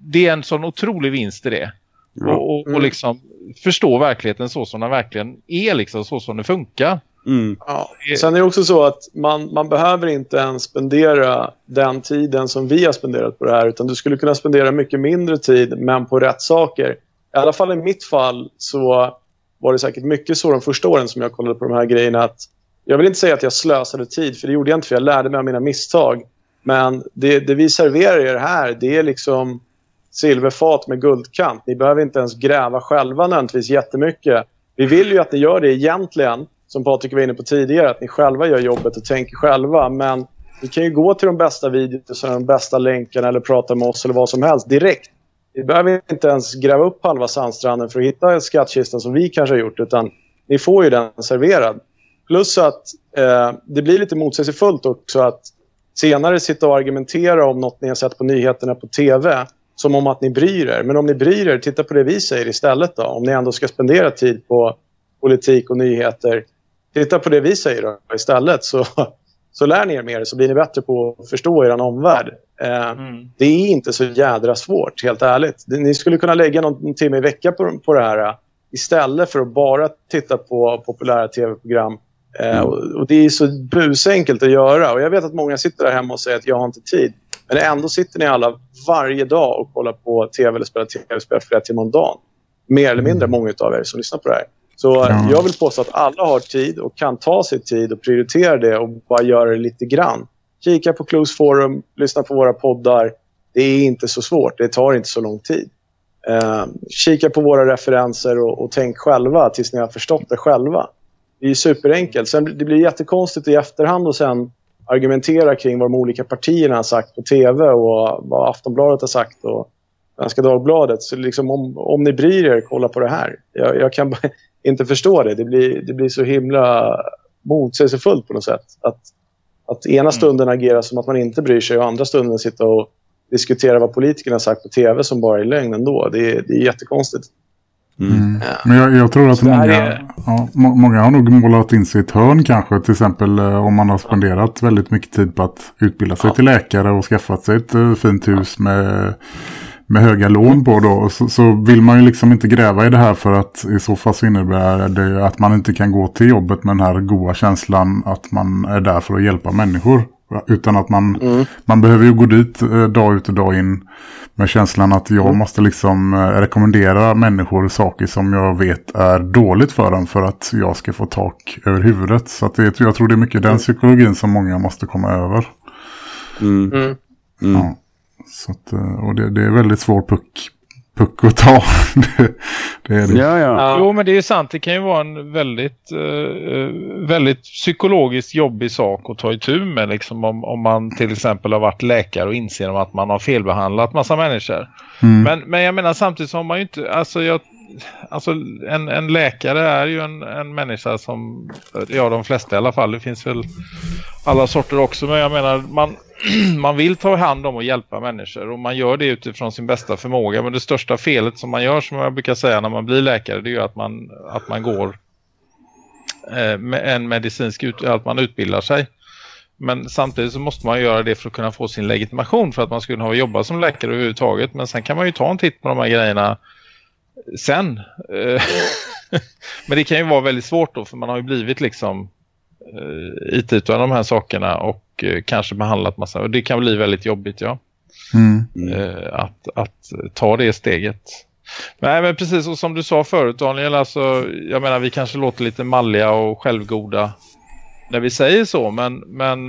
det är en sån otrolig vinst i det. Ja. Och, och, och, mm. liksom förstå verkligheten så som den verkligen är liksom så som det funkar. Mm. Ja. Sen är det också så att man, man behöver inte ens spendera den tiden som vi har spenderat på det här utan du skulle kunna spendera mycket mindre tid men på rätt saker. I alla fall i mitt fall så var det säkert mycket så de första åren som jag kollade på de här grejerna att jag vill inte säga att jag slösade tid för det gjorde jag inte för jag lärde mig av mina misstag. Men det, det vi serverar er här det är liksom silverfat med guldkant. Ni behöver inte ens gräva själva nödvändigtvis jättemycket. Vi vill ju att ni gör det egentligen som Patrik var inne på tidigare, att ni själva gör jobbet och tänker själva. Men ni kan ju gå till de bästa videorna, de bästa länkarna eller prata med oss eller vad som helst direkt. Ni behöver inte ens gräva upp halva sandstranden för att hitta skattkistan som vi kanske har gjort, utan ni får ju den serverad. Plus att eh, det blir lite motsägelsefullt också att senare sitta och argumentera om något ni har sett på nyheterna på tv som om att ni bryr er. Men om ni bryr er, titta på det vi säger istället då. Om ni ändå ska spendera tid på politik och nyheter titta på det vi säger då, istället så, så lär ni er mer så blir ni bättre på att förstå er omvärld. Eh, mm. Det är inte så jädra svårt, helt ärligt. Ni skulle kunna lägga någon timme i veckan på, på det här istället för att bara titta på populära tv-program. Eh, och, och, det är så busenkelt att göra. Och jag vet att många sitter där hemma och säger att jag har inte tid. Men ändå sitter ni alla varje dag och kollar på tv eller spelar tv-spel flera timmar om dagen. Mer eller mindre, många av er som lyssnar på det här. Så ja. jag vill påstå att alla har tid och kan ta sig tid och prioritera det och bara göra det lite grann. Kika på Close Forum, lyssna på våra poddar. Det är inte så svårt, det tar inte så lång tid. Uh, kika på våra referenser och, och, tänk själva tills ni har förstått det själva. Det är superenkelt. Sen, det blir jättekonstigt i efterhand och sen argumentera kring vad de olika partierna har sagt på tv och vad Aftonbladet har sagt och Svenska Dagbladet. Så liksom om, om ni bryr er, kolla på det här. Jag, jag kan inte förstå det. Det blir, det blir så himla motsägelsefullt på något sätt. Att, att ena mm. stunden agera som att man inte bryr sig och andra stunden sitta och diskutera vad politikerna har sagt på tv som bara är lögn ändå. Det är, det är jättekonstigt. Mm. Mm. Men jag, jag, tror att många, är... ja, många har nog målat in sig i ett hörn kanske. Till exempel eh, om man har spenderat väldigt mycket tid på att utbilda sig ja. till läkare och skaffat sig ett uh, fint hus med med höga lån på då så, så, vill man ju liksom inte gräva i det här för att i så fall så innebär det att man inte kan gå till jobbet med den här goda känslan att man är där för att hjälpa människor. Utan att man, mm. man behöver ju gå dit eh, dag ut och dag in med känslan att jag mm. måste liksom eh, rekommendera människor saker som jag vet är dåligt för dem för att jag ska få tak över huvudet. Så att det, jag tror det är mycket den mm. psykologin som många måste komma över. Mm. Mm. Ja. Så att, eh, och det, det, är väldigt svår puck, puck att ta. det, det är det. Ja, ja. Jo, men det är sant. Det kan ju vara en väldigt, uh, väldigt psykologiskt jobbig sak att ta itu med. Liksom, om, om man till exempel har varit läkare och inser att man har felbehandlat massa människor. Mm. Men, men jag menar samtidigt som man ju inte... Alltså jag alltså en, en läkare är ju en, en människa som, ja de flesta i alla fall, det finns väl alla sorter också, men jag menar man, man vill ta hand om och hjälpa människor och man gör det utifrån sin bästa förmåga, men det största felet som man gör som jag brukar säga när man blir läkare det är ju att man, att man går eh, med en medicinsk, ut, att man utbildar sig. Men samtidigt så måste man göra det för att kunna få sin legitimation för att man ska kunna jobba som läkare överhuvudtaget. Men sen kan man ju ta en titt på de här grejerna sen. Eh, men det kan ju vara väldigt svårt då för man har ju blivit liksom eh, it av de här sakerna och eh, kanske behandlat massa. Och det kan bli väldigt jobbigt, ja. Mm. Att, att ta det steget. Nej, men precis och som du sa förut Daniel, alltså, jag menar vi kanske låter lite malliga och självgoda när vi säger så, men, men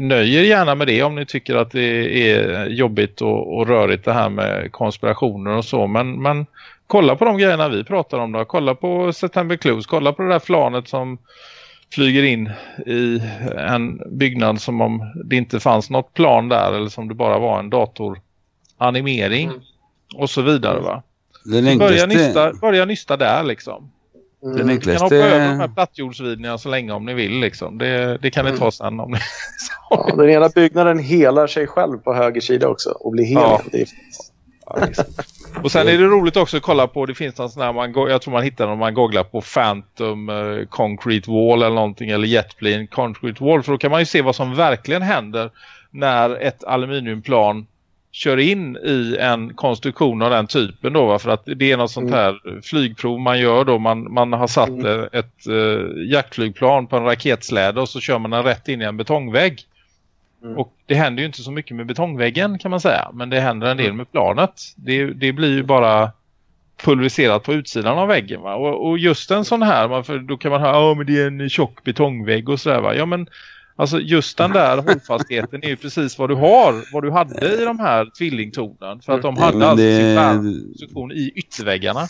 nöjer gärna med det om ni tycker att det är jobbigt och, och rörigt det här med konspirationer och så, men, men kolla på de grejerna vi pratar om då. Kolla på September Clues. Kolla på det där planet som flyger in i en byggnad som om det inte fanns något plan där eller som det bara var en datoranimering mm. och så vidare va. Den börja, nysta, börja nysta där liksom. Mm. Den enklaste... Ni kan hoppa över de här plattjordsvideorna så länge om ni vill liksom. Det, det kan ni ta mm. sen om ni... ja, den ena byggnaden helar sig själv på höger sida också och blir hel. Ja. Och sen är det roligt också att kolla på, det finns någon sån här, man, jag tror man hittar om man googlar på Phantom uh, Concrete Wall eller någonting, eller Jetplane Concrete Wall, för då kan man ju se vad som verkligen händer när ett aluminiumplan kör in i en konstruktion av den typen då för att det är något sånt mm. här flygprov man gör då man, man har satt mm. ett uh, jaktflygplan på en raketsläde och så kör man den rätt in i en betongvägg mm. och det händer ju inte så mycket med betongväggen kan man säga men det händer en del mm. med planet det, det blir ju bara pulveriserat på utsidan av väggen va? Och, och just en sån här för då kan man ha, ja men det är en tjock betongvägg och sådär va ja men Alltså just den där hållfastheten är ju precis vad du har, vad du hade i de här tvillingtornen. För att de hade alltså sin position i ytterväggarna.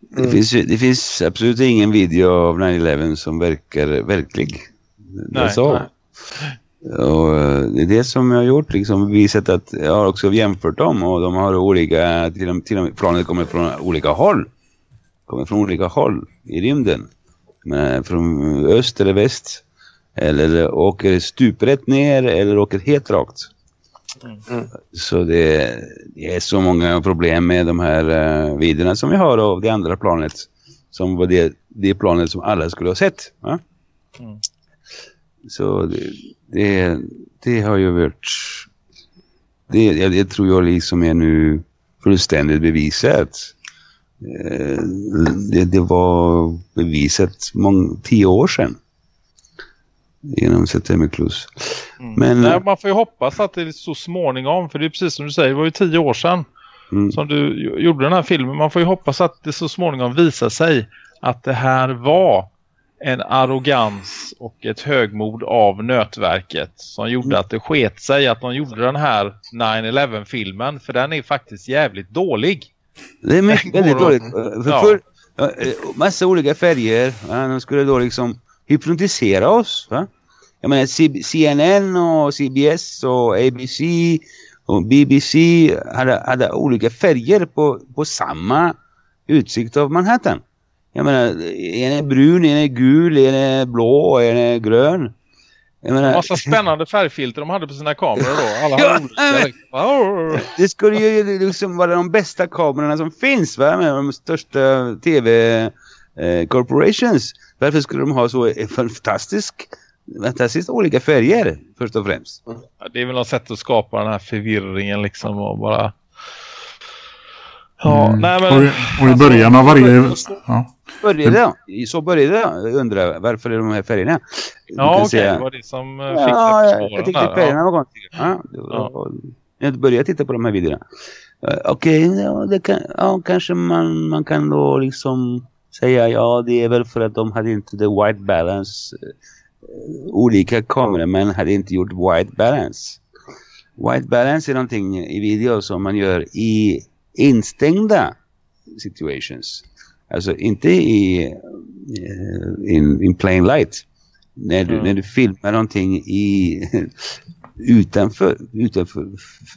Det, mm. finns, det finns absolut ingen video av 9-11 som verkar verklig. Det nej, så. Nej. Och eh, det är det som jag har gjort, liksom visat att jag har också jämfört dem och de har olika, till och, till och med planet kommer från olika håll. Kommer från olika håll i rymden. Men från öst eller väst eller åker stuprätt ner eller åker helt rakt. Mm. Så det, det, är så många problem med de här uh, videorna som vi har av det andra planet. Som var det, det planet som alla skulle ha sett. Va? Mm. Så det, det, det, har ju varit... Det, det tror jag liksom är nu fullständigt bevisat. Uh, det, det var bevisat många, tio år sedan genom September Clues. Mm. Men, Nej, man får ju hoppas att det är så småningom, för det är precis som du säger, det var ju tio år sedan mm. som du gjorde den här filmen. Man får ju hoppas att det så småningom visar sig att det här var en arrogans och ett högmod av nötverket som gjorde att det sket sig att de gjorde den här 9-11-filmen, för den är faktiskt jävligt dålig. Det är mycket, väldigt dåligt. För, ja. för, eh, massa olika färger. Ja, de skulle då liksom hypnotisera oss. Va? Jag menar CNN och CBS och ABC och BBC hade, hade olika färger på, på samma utsikt av Manhattan. Jag menar, en är brun, en är gul, en är blå, en är grön. Jag menar... Massa spännande färgfilter de hade på sina kameror då. Alla ja, olika. Det skulle ju liksom vara de bästa kamerorna som finns va? Med de största tv eh, corporations. Varför skulle de ha så fantastisk, fantastiskt olika färger först och främst? Ja, det är väl något sätt att skapa den här förvirringen liksom och bara... Ja, mm. nej men... Och, och i början av varje... Ja. Började, så började jag undra varför är de här färgerna? Ja, okej. Okay. Det var det som eh, fick ja, det jag, jag tyckte färgerna var konstigt. Ja, ja. Jag började titta på de här videorna. Okej, okay, ja, kan, ja, kanske man, man kan då liksom säga ja det är väl för att de hade inte the white balance uh, olika kameramän hade inte gjort white balance white balance är någonting i video som man gör i instängda situations alltså inte i uh, in, in plain light när du, mm. när du filmar någonting i utanför, utanför,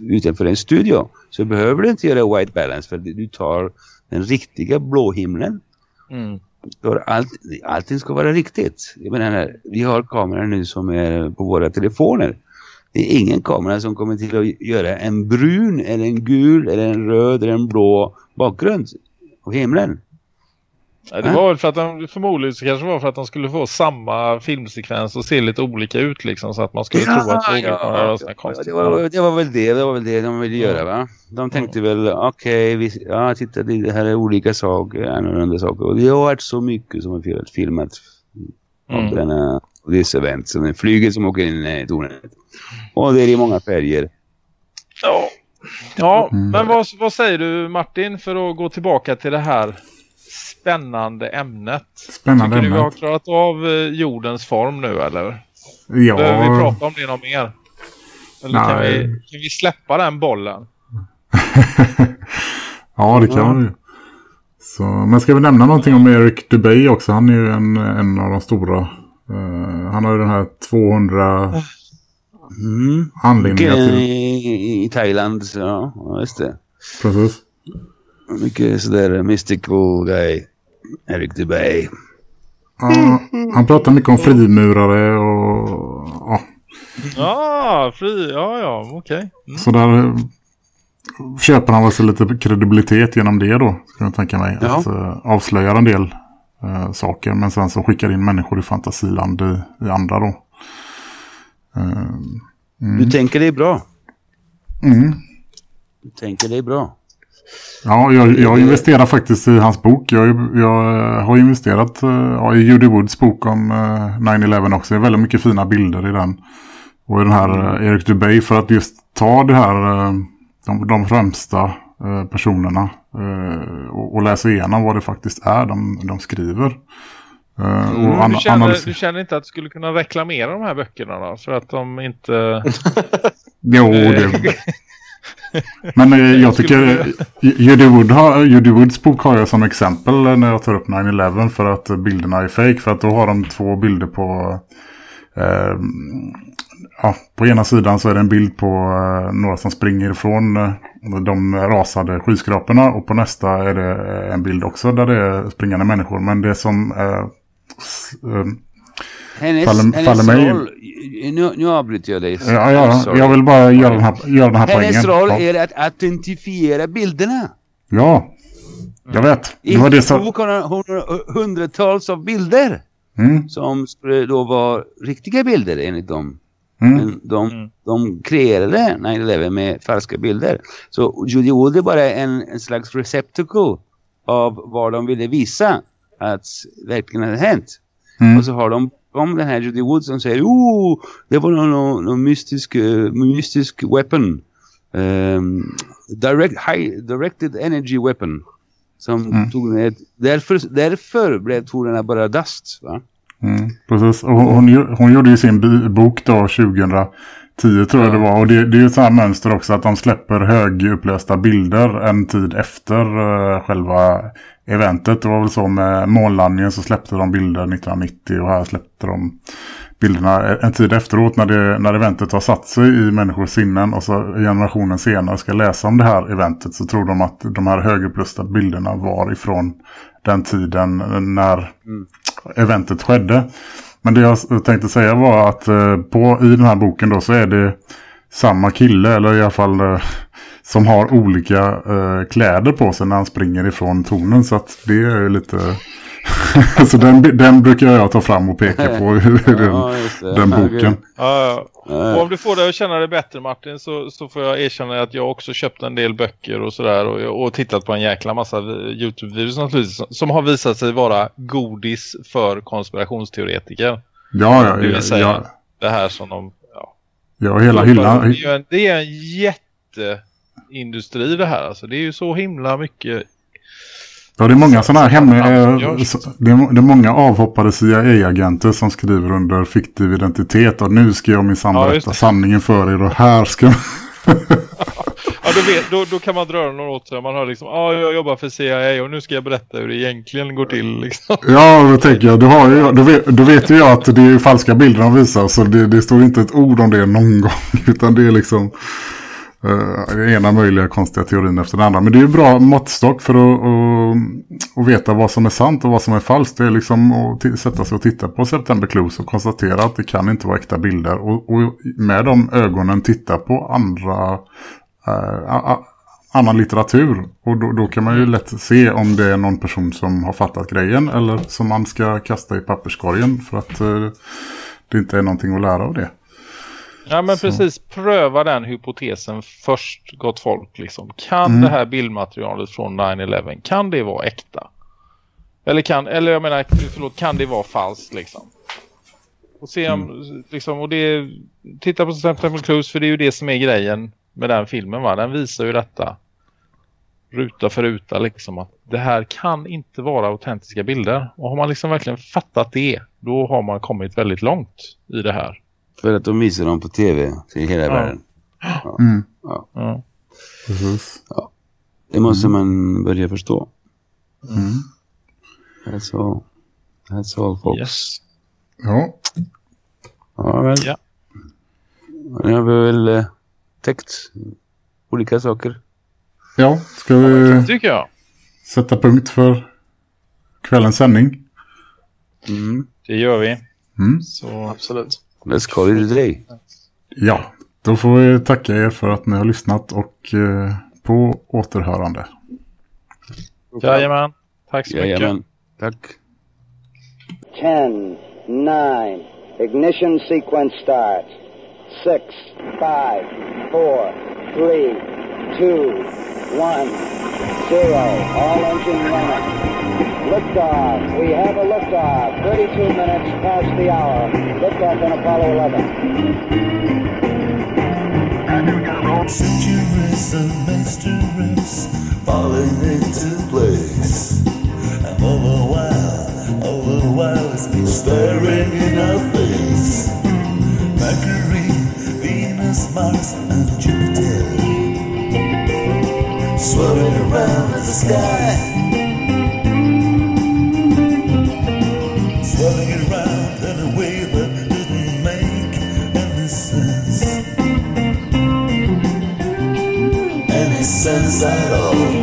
utanför en studio så behöver du inte göra white balance för du tar den riktiga blå himlen Mm. Allt, allting ska vara riktigt. Jag menar, vi har kameror nu som är på våra telefoner. Det är ingen kamera som kommer till att göra en brun eller en gul eller en röd eller en blå bakgrund på himlen. Nej, det var väl för att de, förmodligen så kanske var för att de skulle få samma filmsekvens och se lite olika ut liksom så att man skulle ja, tro att ja, ja, det, var, det var väl det, det var väl det de ville göra va? De tänkte mm. väl, okej, okay, ja titta det här är olika saker, annorlunda saker. Och det har varit så mycket som har filmat mm. av denna this event, som en flyget som åker in i tornet. Och det är i många färger. Ja, ja mm. men vad, vad säger du Martin för att gå tillbaka till det här spännande ämnet. Spännande Tycker ämnet. du vi har klarat av eh, jordens form nu eller? Ja. Behöver vi prata om det något mer? Eller kan vi, kan vi släppa den bollen? ja, det kan vi. Så, men ska vi nämna någonting om Eric Dubay också? Han är ju en, en av de stora. Uh, han har ju den här 200 mm. anledningar till... I, I Thailand, ja, just det. Precis. Mycket sådär mystical guy. Eric Dubay. Ja, han pratar mycket om frimurare och... Ja, ah, fri, ja, ja, okej. Okay. Mm. Så där... köper han väl sig lite kredibilitet genom det då. Ska jag tänka mig. Ja. Att uh, avslöja en del uh, saker. Men sen så skickar in människor i fantasiland i, i andra då. Uh, Du tänker det är bra. mm. Du tänker det är bra. Ja, jag, jag investerar faktiskt i hans bok. Jag, jag har investerat uh, ja, i Judy Woods bok om uh, 9-11 också. Det är väldigt mycket fina bilder i den. Och i den här uh, Eric Dubay för att just ta det här, de, de främsta personerna och, och läsa igenom vad det faktiskt är de, de skriver. Mm, du, känner, du känner inte att du skulle kunna reklamera de här böckerna då? För att de inte... jo, det... Men eh, jag tycker Judy, Wood har, Judy Woods bok har jag som exempel när jag tar upp 9-11 för att bilderna är fake. För att då har de två bilder på... Eh, ja, på ena sidan så är det en bild på eh, några som springer ifrån eh, de rasade skyskraporna. Och på nästa är det en bild också där det är springande människor. Men det som... Hennes, faller, hennes faller mig roll, nu, nu avbryter jag dig. Ja, ja jag vill bara göra den här, göra den här hennes poängen. Hennes roll ja. är att autentifiera bilderna. Ja, jag vet. I det så... bok har hon hundratals av bilder. Mm. Som skulle då vara riktiga bilder enligt dem. Mm. Men de, Mm. de kreerade 9-11 med falska bilder. Så Judy Wood är bara en, en slags receptacle av vad de ville visa att verkligen hade hänt. Mm. Och så har de om den här Judy Wood som säger oh, det var någon, någon, mystisk, uh, mystisk weapon. Um, direct, high, directed energy weapon. Som Mm. tog ner, därför, därför blev torerna bara dust va? Mm, precis. Och hon, hon, gjorde ju sin bok då 2010 tror jag det var. Och det, det är ju ett sånt här mönster också att de släpper högupplösta bilder en tid efter uh, själva eventet. Det var väl så med månlandningen så släppte de bilder 1990 och här släppte de bilderna en tid efteråt när, det, när eventet har satt sig i människors sinnen och så generationen senare ska läsa om det här eventet så tror de att de här högupplösta bilderna var ifrån den tiden när Mm. eventet skedde. Men det jag tänkte säga var att eh, på, i den här boken då så är det samma kille eller i alla fall eh, som har olika eh, kläder på sig när han springer ifrån tornen. Så att det är ju lite... så den, den brukar jag ta fram och peka på i den, Ja, det. den boken. Ja, ja. Och om du får dig att känna dig bättre Martin så, så får jag erkänna att jag också köpt en del böcker och sådär och, och tittat på en jäkla massa Youtube-videos naturligtvis som, som har visat sig vara godis för konspirationsteoretiker. Ja, ja, Det vill säga ja, det här som de... Ja. ja hela Det är hyllan. en, det är en jätteindustri det här alltså. Det är ju så himla mycket... Ja, det är många sådana här hemliga... Eh, Det är, det är många avhoppade CIA-agenter som skriver under fiktiv identitet och nu ska jag minsann Ja, berätta sanningen för er och här ska... Ja, då, vet, då, då kan man dra den åt sig. Man hör liksom, ja jag jobbar för CIA och nu ska jag berätta hur det egentligen går till liksom. Ja, då tänker jag, då, har jag, då, vet, då vet ju jag att det är falska bilder de visar så det, det står inte ett ord om det någon gång utan det är liksom Uh, den ena möjliga konstiga teorin efter den andra. Men det är ju bra måttstock för att, att, att veta vad som är sant och vad som är falskt. Det är liksom att sätta sig och titta på September Clues och konstatera att det kan inte vara äkta bilder. Och, och med de ögonen titta på andra uh, annan litteratur. Och då, då kan man ju lätt se om det är någon person som har fattat grejen eller som man ska kasta i papperskorgen för att uh, det inte är någonting att lära av det. Ja men precis, pröva den hypotesen först gott folk liksom. Kan Mm. det här bildmaterialet från 9-11, kan det vara äkta? Eller kan, eller jag menar, förlåt, kan det vara falskt liksom? Och se om, Mm. liksom, och det, titta på September Clues för det är ju det som är grejen med den filmen va, den visar ju detta ruta för ruta liksom att det här kan inte vara autentiska bilder. Och har man liksom verkligen fattat det, då har man kommit väldigt långt i det här. För att de visar dem på tv till hela Ja. världen. Mm. Ja. Precis. Det måste man börja förstå. Mm. That's all. That's all folks. Yes. Ja. Ja, väl. Ja. Nu har vi väl eh, täckt olika saker. ja, ska vi Tycker jag. sätta punkt för kvällens sändning? Mm. Det gör vi. Mm. Så Absolut. Let's call it a day. Ja, då får vi tacka er för att ni har lyssnat och eh, på återhörande. Jajamän. Tack så mycket. Jajamän. Tack. 10, 9, ignition sequence starts. 6, 5, 4, 3, 2, 1, 0. All engine running. Liftoff. We have a liftoff. 32 minutes past the hour. Liftoff on Apollo 11. Centuries of mysteries falling into place. And the while, all the while it's been staring in our face. Mercury, Venus, Mars, and Jupiter. Swirling around the sky. Sense at all.